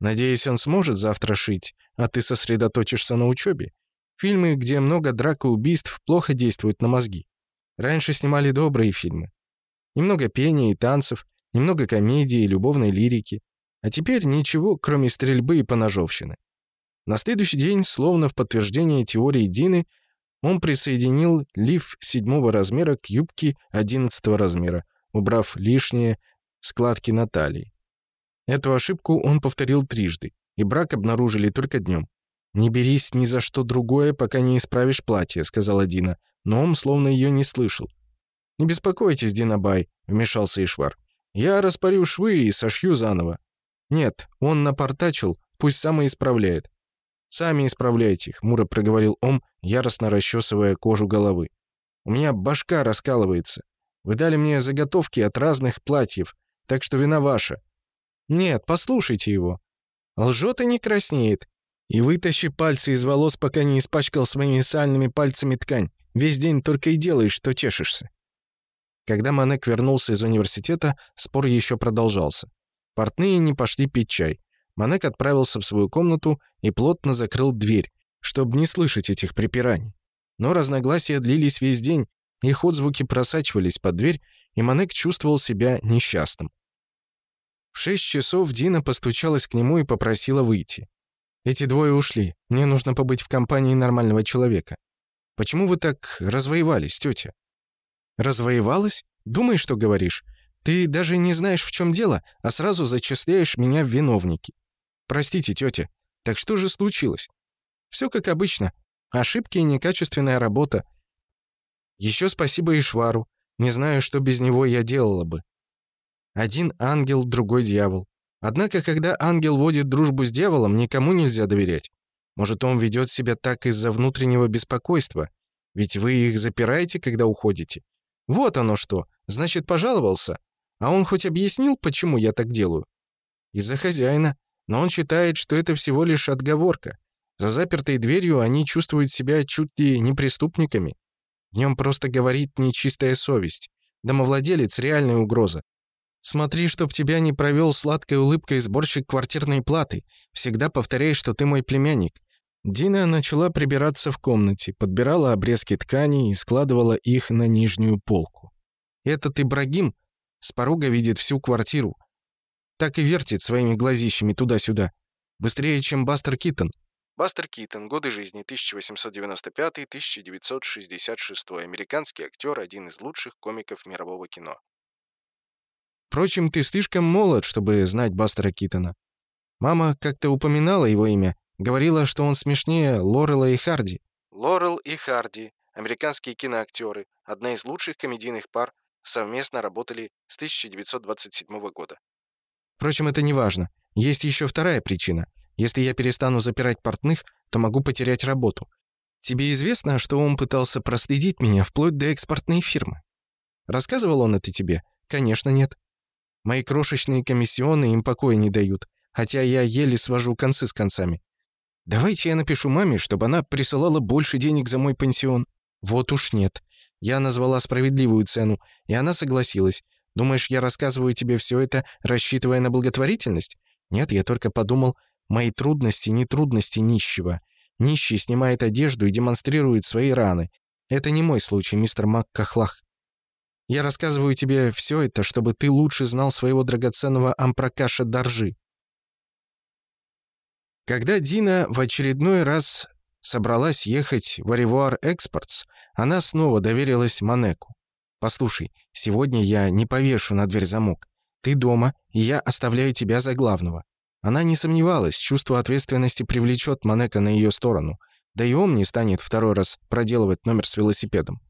[SPEAKER 1] Надеюсь, он сможет завтра шить, а ты сосредоточишься на учебе. Фильмы, где много драк и убийств, плохо действуют на мозги. Раньше снимали добрые фильмы. Немного пения и танцев, немного комедии и любовной лирики. А теперь ничего, кроме стрельбы и поножовщины. На следующий день, словно в подтверждение теории Дины, он присоединил лиф седьмого размера к юбке одиннадцатого размера, убрав лишние складки на талии. Эту ошибку он повторил трижды, и брак обнаружили только днем. «Не берись ни за что другое, пока не исправишь платье», — сказала Дина, но он словно ее не слышал. «Не беспокойтесь, Динабай», — вмешался Ишвар. «Я распарю швы и сошью заново». «Нет, он напортачил, пусть сам и исправляет». «Сами исправляйте», — их, Мура проговорил Ом, яростно расчесывая кожу головы. «У меня башка раскалывается. Вы дали мне заготовки от разных платьев, так что вина ваша». «Нет, послушайте его. Лжет и не краснеет. И вытащи пальцы из волос, пока не испачкал своими сальными пальцами ткань. Весь день только и делаешь, что тешишься. Когда Манек вернулся из университета, спор еще продолжался. Портные не пошли пить чай. Манек отправился в свою комнату и плотно закрыл дверь, чтобы не слышать этих припираний. Но разногласия длились весь день, их отзвуки просачивались под дверь, и Манек чувствовал себя несчастным. В шесть часов Дина постучалась к нему и попросила выйти. «Эти двое ушли. Мне нужно побыть в компании нормального человека. Почему вы так развоевались, тетя?» «Развоевалась? Думай, что говоришь. Ты даже не знаешь, в чем дело, а сразу зачисляешь меня в виновники. Простите, тетя. Так что же случилось?» «Все как обычно. Ошибки и некачественная работа. Еще спасибо Ишвару. Не знаю, что без него я делала бы. Один ангел, другой дьявол. Однако, когда ангел водит дружбу с дьяволом, никому нельзя доверять. Может, он ведет себя так из-за внутреннего беспокойства. Ведь вы их запираете, когда уходите. Вот оно что. Значит, пожаловался. А он хоть объяснил, почему я так делаю? Из-за хозяина. Но он считает, что это всего лишь отговорка. За запертой дверью они чувствуют себя чуть ли не преступниками. В нем просто говорит нечистая совесть. Домовладелец — реальная угроза. Смотри, чтоб тебя не провел сладкой улыбкой сборщик квартирной платы. Всегда повторяй, что ты мой племянник. Дина начала прибираться в комнате, подбирала обрезки ткани и складывала их на нижнюю полку. Этот Ибрагим с порога видит всю квартиру. Так и вертит своими глазищами туда-сюда. Быстрее, чем Бастер Китон.
[SPEAKER 2] Бастер Китон. Годы жизни 1895-1966. Американский актер, один из лучших комиков мирового кино.
[SPEAKER 1] Впрочем, ты слишком молод, чтобы знать Бастера Китона. Мама как-то упоминала его имя, говорила, что он смешнее Лорела и Харди.
[SPEAKER 2] Лорел и Харди, американские киноактеры, одна из лучших комедийных пар, совместно работали с 1927 года.
[SPEAKER 1] Впрочем, это не важно. Есть еще вторая причина — если я перестану запирать портных, то могу потерять работу. Тебе известно, что он пытался проследить меня вплоть до экспортной фирмы? Рассказывал он это тебе? Конечно, нет. Мои крошечные комиссионы им покоя не дают, хотя я еле свожу концы с концами. Давайте я напишу маме, чтобы она присылала больше денег за мой пансион. Вот уж нет. Я назвала справедливую цену, и она согласилась. Думаешь, я рассказываю тебе все это, рассчитывая на благотворительность? Нет, я только подумал, Мои трудности не трудности нищего. Нищий снимает одежду и демонстрирует свои раны. Это не мой случай, мистер Маккахлах. Я рассказываю тебе все это, чтобы ты лучше знал своего драгоценного Ампракаша Даржи. Когда Дина в очередной раз собралась ехать в Аревуар Экспортс, она снова доверилась Манеку. «Послушай, сегодня я не повешу на дверь замок. Ты дома, и я оставляю тебя за главного. Она не сомневалась, чувство ответственности привлечет Манека на ее сторону, да и он не станет второй раз проделывать номер с велосипедом.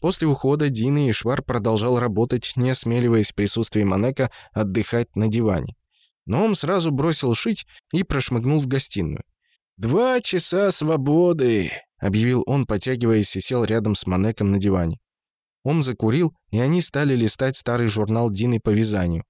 [SPEAKER 1] После ухода Дина и Швар продолжал работать, не осмеливаясь в присутствии Манека отдыхать на диване. Но он сразу бросил шить и прошмыгнул в гостиную. «Два часа свободы!» — объявил он, потягиваясь и сел рядом с Манеком на диване. Он закурил, и они стали листать старый журнал Дины по вязанию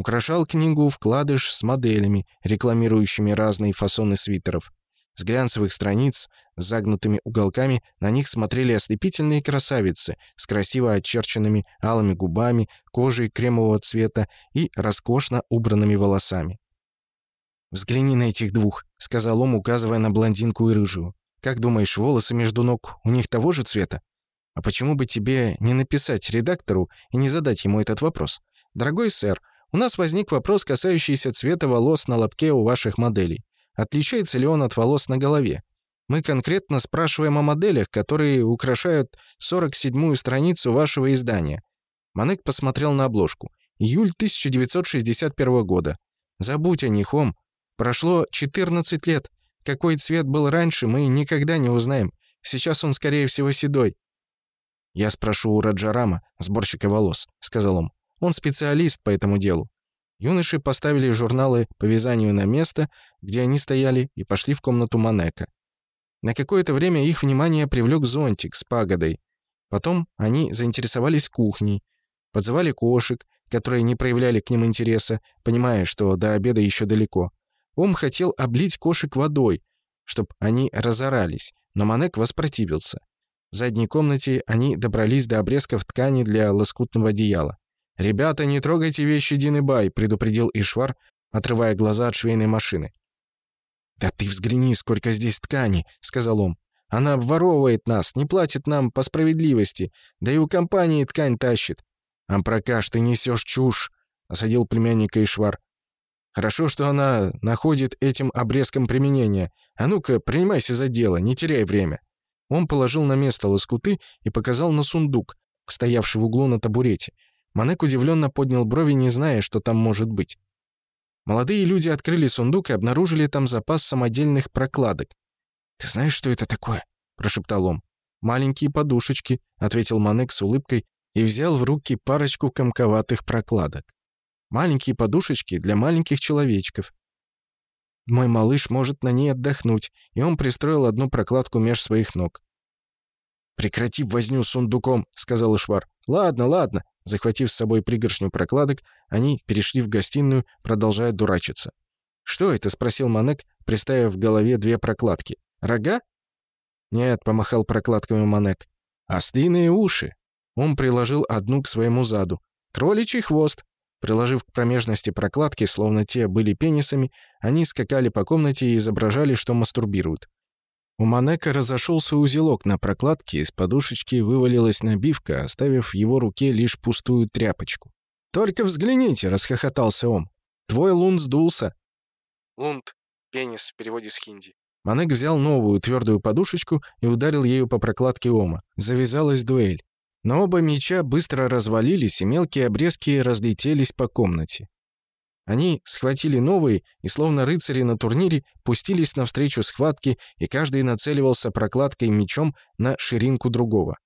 [SPEAKER 1] украшал книгу вкладыш с моделями, рекламирующими разные фасоны свитеров. С глянцевых страниц, с загнутыми уголками, на них смотрели ослепительные красавицы с красиво очерченными алыми губами, кожей кремового цвета и роскошно убранными волосами. «Взгляни на этих двух», — сказал он, указывая на блондинку и рыжую. «Как думаешь, волосы между ног у них того же цвета? А почему бы тебе не написать редактору и не задать ему этот вопрос? Дорогой сэр, у нас возник вопрос, касающийся цвета волос на лобке у ваших моделей. Отличается ли он от волос на голове? Мы конкретно спрашиваем о моделях, которые украшают 47-ю страницу вашего издания. Манек посмотрел на обложку. Июль 1961 года. Забудь о них, Ом. Прошло 14 лет. Какой цвет был раньше, мы никогда не узнаем. Сейчас он, скорее всего, седой. «Я спрошу у Раджарама, сборщика волос», — сказал он. Он специалист по этому делу. Юноши поставили журналы по вязанию на место, где они стояли, и пошли в комнату Манека. На какое-то время их внимание привлек зонтик с пагодой. Потом они заинтересовались кухней, подзывали кошек, которые не проявляли к ним интереса, понимая, что до обеда еще далеко. Ом хотел облить кошек водой, чтобы они разорались, но Манек воспротивился. В задней комнате они добрались до обрезков ткани для лоскутного одеяла. «Ребята, не трогайте вещи Дины Бай», — предупредил Ишвар, отрывая глаза от швейной машины. «Да ты взгляни, сколько здесь ткани», — сказал он. «Она обворовывает нас, не платит нам по справедливости, да и у компании ткань тащит». «Ампрокаш, ты несешь чушь», — осадил племянника Ишвар. «Хорошо, что она находит этим обрезком применение. А ну-ка, принимайся за дело, не теряй время». Он положил на место лоскуты и показал на сундук, стоявший в углу на табурете — Манек удивленно поднял брови, не зная, что там может быть. Молодые люди открыли сундук и обнаружили там запас самодельных прокладок. «Ты знаешь, что это такое?» — прошептал он. «Маленькие подушечки», — ответил Манек с улыбкой и взял в руки парочку комковатых прокладок. «Маленькие подушечки для маленьких человечков». Мой малыш может на ней отдохнуть, и он пристроил одну прокладку меж своих ног. «Прекрати возню с сундуком», — сказал Ишвар. «Ладно, ладно, Захватив с собой пригоршню прокладок, они перешли в гостиную, продолжая дурачиться. «Что это?» — спросил Манек, приставив в голове две прокладки. «Рога?» «Нет», — помахал прокладками Манек. «Ослиные уши!» Он приложил одну к своему заду. «Кроличий хвост!» Приложив к промежности прокладки, словно те были пенисами, они скакали по комнате и изображали, что мастурбируют. У Манека разошелся узелок на прокладке, из подушечки вывалилась набивка, оставив в его руке лишь пустую тряпочку. «Только взгляните!» — расхохотался он. «Твой лун сдулся!»
[SPEAKER 2] «Лунд. Пенис» в переводе с хинди.
[SPEAKER 1] Манек взял новую твердую подушечку и ударил ею по прокладке Ома. Завязалась дуэль. Но оба меча быстро развалились, и мелкие обрезки разлетелись по комнате. Они схватили новые и, словно рыцари на турнире, пустились навстречу схватке, и каждый нацеливался прокладкой мечом на ширинку другого.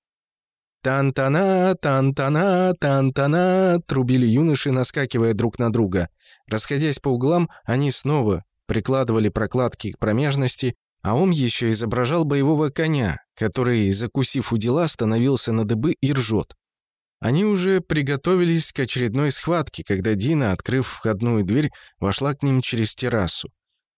[SPEAKER 1] Тан-тана, тан-тана, тан-тана, — трубили юноши, наскакивая друг на друга. Расходясь по углам, они снова прикладывали прокладки к промежности, а он еще изображал боевого коня, который, закусив у дела, становился на дыбы и ржет. Они уже приготовились к очередной схватке, когда Дина, открыв входную дверь, вошла к ним через террасу.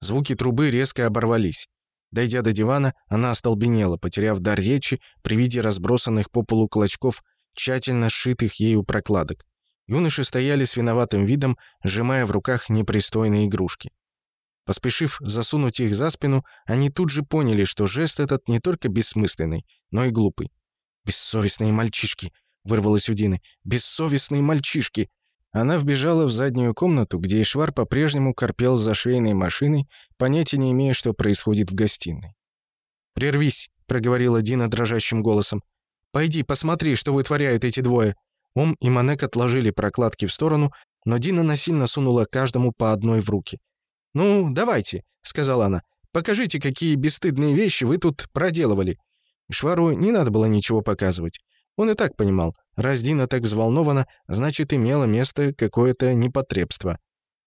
[SPEAKER 1] Звуки трубы резко оборвались. Дойдя до дивана, она остолбенела, потеряв дар речи при виде разбросанных по полу клочков, тщательно сшитых ею прокладок. Юноши стояли с виноватым видом, сжимая в руках непристойные игрушки. Поспешив засунуть их за спину, они тут же поняли, что жест этот не только бессмысленный, но и глупый. «Бессовестные мальчишки!» вырвалось у Дины. «Бессовестные мальчишки!» Она вбежала в заднюю комнату, где Ишвар по-прежнему корпел за швейной машиной, понятия не имея, что происходит в гостиной. «Прервись!» — проговорила Дина дрожащим голосом. «Пойди, посмотри, что вытворяют эти двое!» Ум и Манек отложили прокладки в сторону, но Дина насильно сунула каждому по одной в руки. «Ну, давайте», — сказала она, — «покажите, какие бесстыдные вещи вы тут проделывали». Швару не надо было ничего показывать. Он и так понимал, раз Дина так взволнована, значит, имело место какое-то непотребство.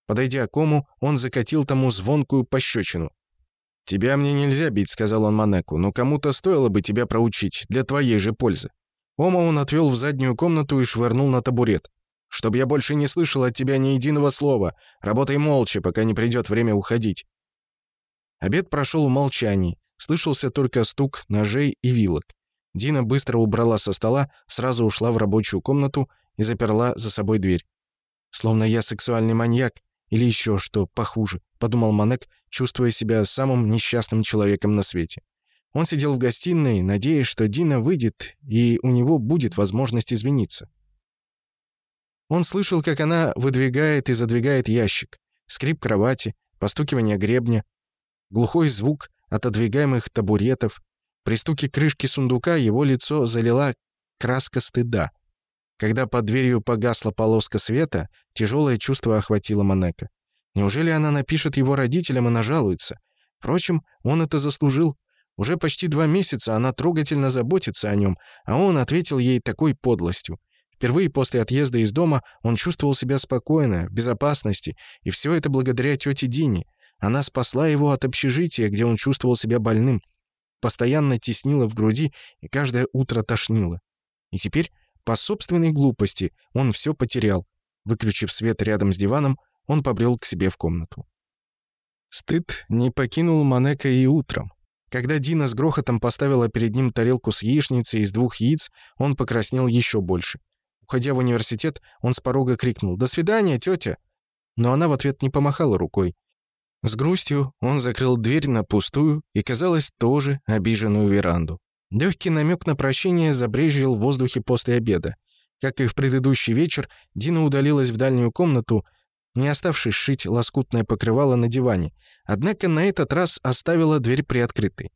[SPEAKER 1] Подойдя к Кому, он закатил тому звонкую пощечину. «Тебя мне нельзя бить», — сказал он Манеку, «но кому-то стоило бы тебя проучить, для твоей же пользы». Ома он отвел в заднюю комнату и швырнул на табурет. «Чтоб я больше не слышал от тебя ни единого слова. Работай молча, пока не придет время уходить». Обед прошел в молчании, слышался только стук ножей и вилок. Дина быстро убрала со стола, сразу ушла в рабочую комнату и заперла за собой дверь. «Словно я сексуальный маньяк или еще что похуже», — подумал Манек, чувствуя себя самым несчастным человеком на свете. Он сидел в гостиной, надеясь, что Дина выйдет, и у него будет возможность извиниться. Он слышал, как она выдвигает и задвигает ящик, скрип кровати, постукивание гребня, глухой звук отодвигаемых табуретов, при стуке крышки сундука его лицо залила краска стыда. Когда под дверью погасла полоска света, тяжелое чувство охватило Манека. Неужели она напишет его родителям и нажалуется? Впрочем, он это заслужил. Уже почти два месяца она трогательно заботится о нем, а он ответил ей такой подлостью. Впервые после отъезда из дома он чувствовал себя спокойно, в безопасности, и все это благодаря тете Дине. Она спасла его от общежития, где он чувствовал себя больным постоянно теснило в груди и каждое утро тошнило. И теперь, по собственной глупости, он все потерял. Выключив свет рядом с диваном, он побрел к себе в комнату. Стыд не покинул Манека и утром. Когда Дина с грохотом поставила перед ним тарелку с яичницей из двух яиц, он покраснел еще больше. Уходя в университет, он с порога крикнул «До свидания, тетя!» Но она в ответ не помахала рукой. С грустью он закрыл дверь на пустую и, казалось, тоже обиженную веранду. Легкий намек на прощение забрежил в воздухе после обеда. Как и в предыдущий вечер, Дина удалилась в дальнюю комнату, не оставшись шить лоскутное покрывало на диване, однако на этот раз оставила дверь приоткрытой.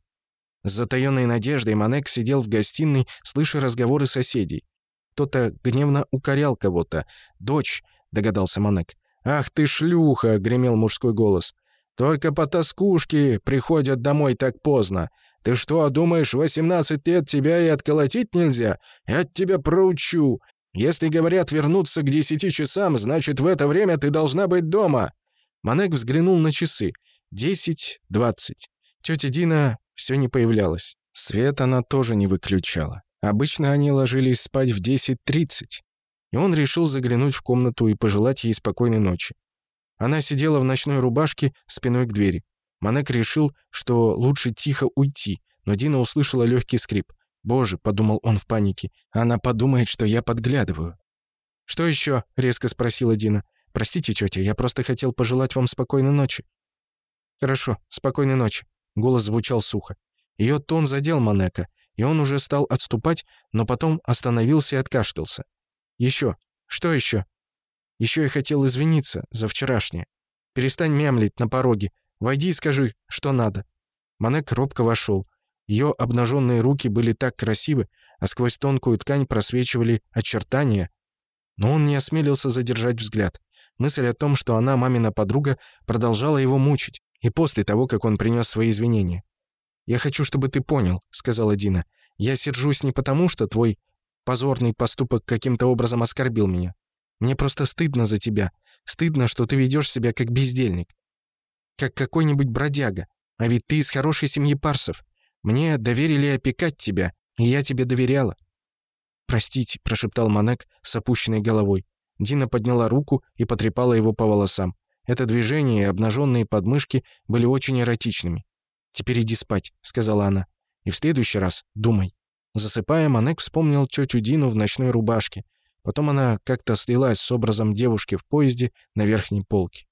[SPEAKER 1] С затаённой надеждой Манек сидел в гостиной, слыша разговоры соседей. Кто-то гневно укорял кого-то. «Дочь», — догадался Манек. «Ах ты шлюха!» — гремел мужской голос. Только по тоскушке приходят домой так поздно. Ты что, думаешь, 18 лет тебя и отколотить нельзя? Я тебя проучу. Если говорят вернуться к 10 часам, значит, в это время ты должна быть дома». Манек взглянул на часы. 10-20. Тётя Дина все не появлялась. Свет она тоже не выключала. Обычно они ложились спать в 10.30. И он решил заглянуть в комнату и пожелать ей спокойной ночи. Она сидела в ночной рубашке спиной к двери. Манек решил, что лучше тихо уйти, но Дина услышала легкий скрип. «Боже», — подумал он в панике, — «она подумает, что я подглядываю». «Что еще?» — резко спросила Дина. «Простите, тетя, я просто хотел пожелать вам спокойной ночи». «Хорошо, спокойной ночи», — голос звучал сухо. Ее тон задел Манека, и он уже стал отступать, но потом остановился и откашлялся. «Еще? Что еще?» Еще я хотел извиниться за вчерашнее. Перестань мямлить на пороге. Войди и скажи, что надо». Манек робко вошел. Ее обнаженные руки были так красивы, а сквозь тонкую ткань просвечивали очертания. Но он не осмелился задержать взгляд. Мысль о том, что она мамина подруга, продолжала его мучить, и после того, как он принес свои извинения. «Я хочу, чтобы ты понял», — сказала Дина. «Я сержусь не потому, что твой позорный поступок каким-то образом оскорбил меня. Мне просто стыдно за тебя. Стыдно, что ты ведешь себя как бездельник. Как какой-нибудь бродяга. А ведь ты из хорошей семьи парсов. Мне доверили опекать тебя, и я тебе доверяла». «Простите», — прошептал Манек с опущенной головой. Дина подняла руку и потрепала его по волосам. Это движение и обнаженные подмышки были очень эротичными. «Теперь иди спать», — сказала она. «И в следующий раз думай». Засыпая, Манек вспомнил тетю Дину в ночной рубашке, Потом она как-то слилась с образом девушки в поезде на верхней полке.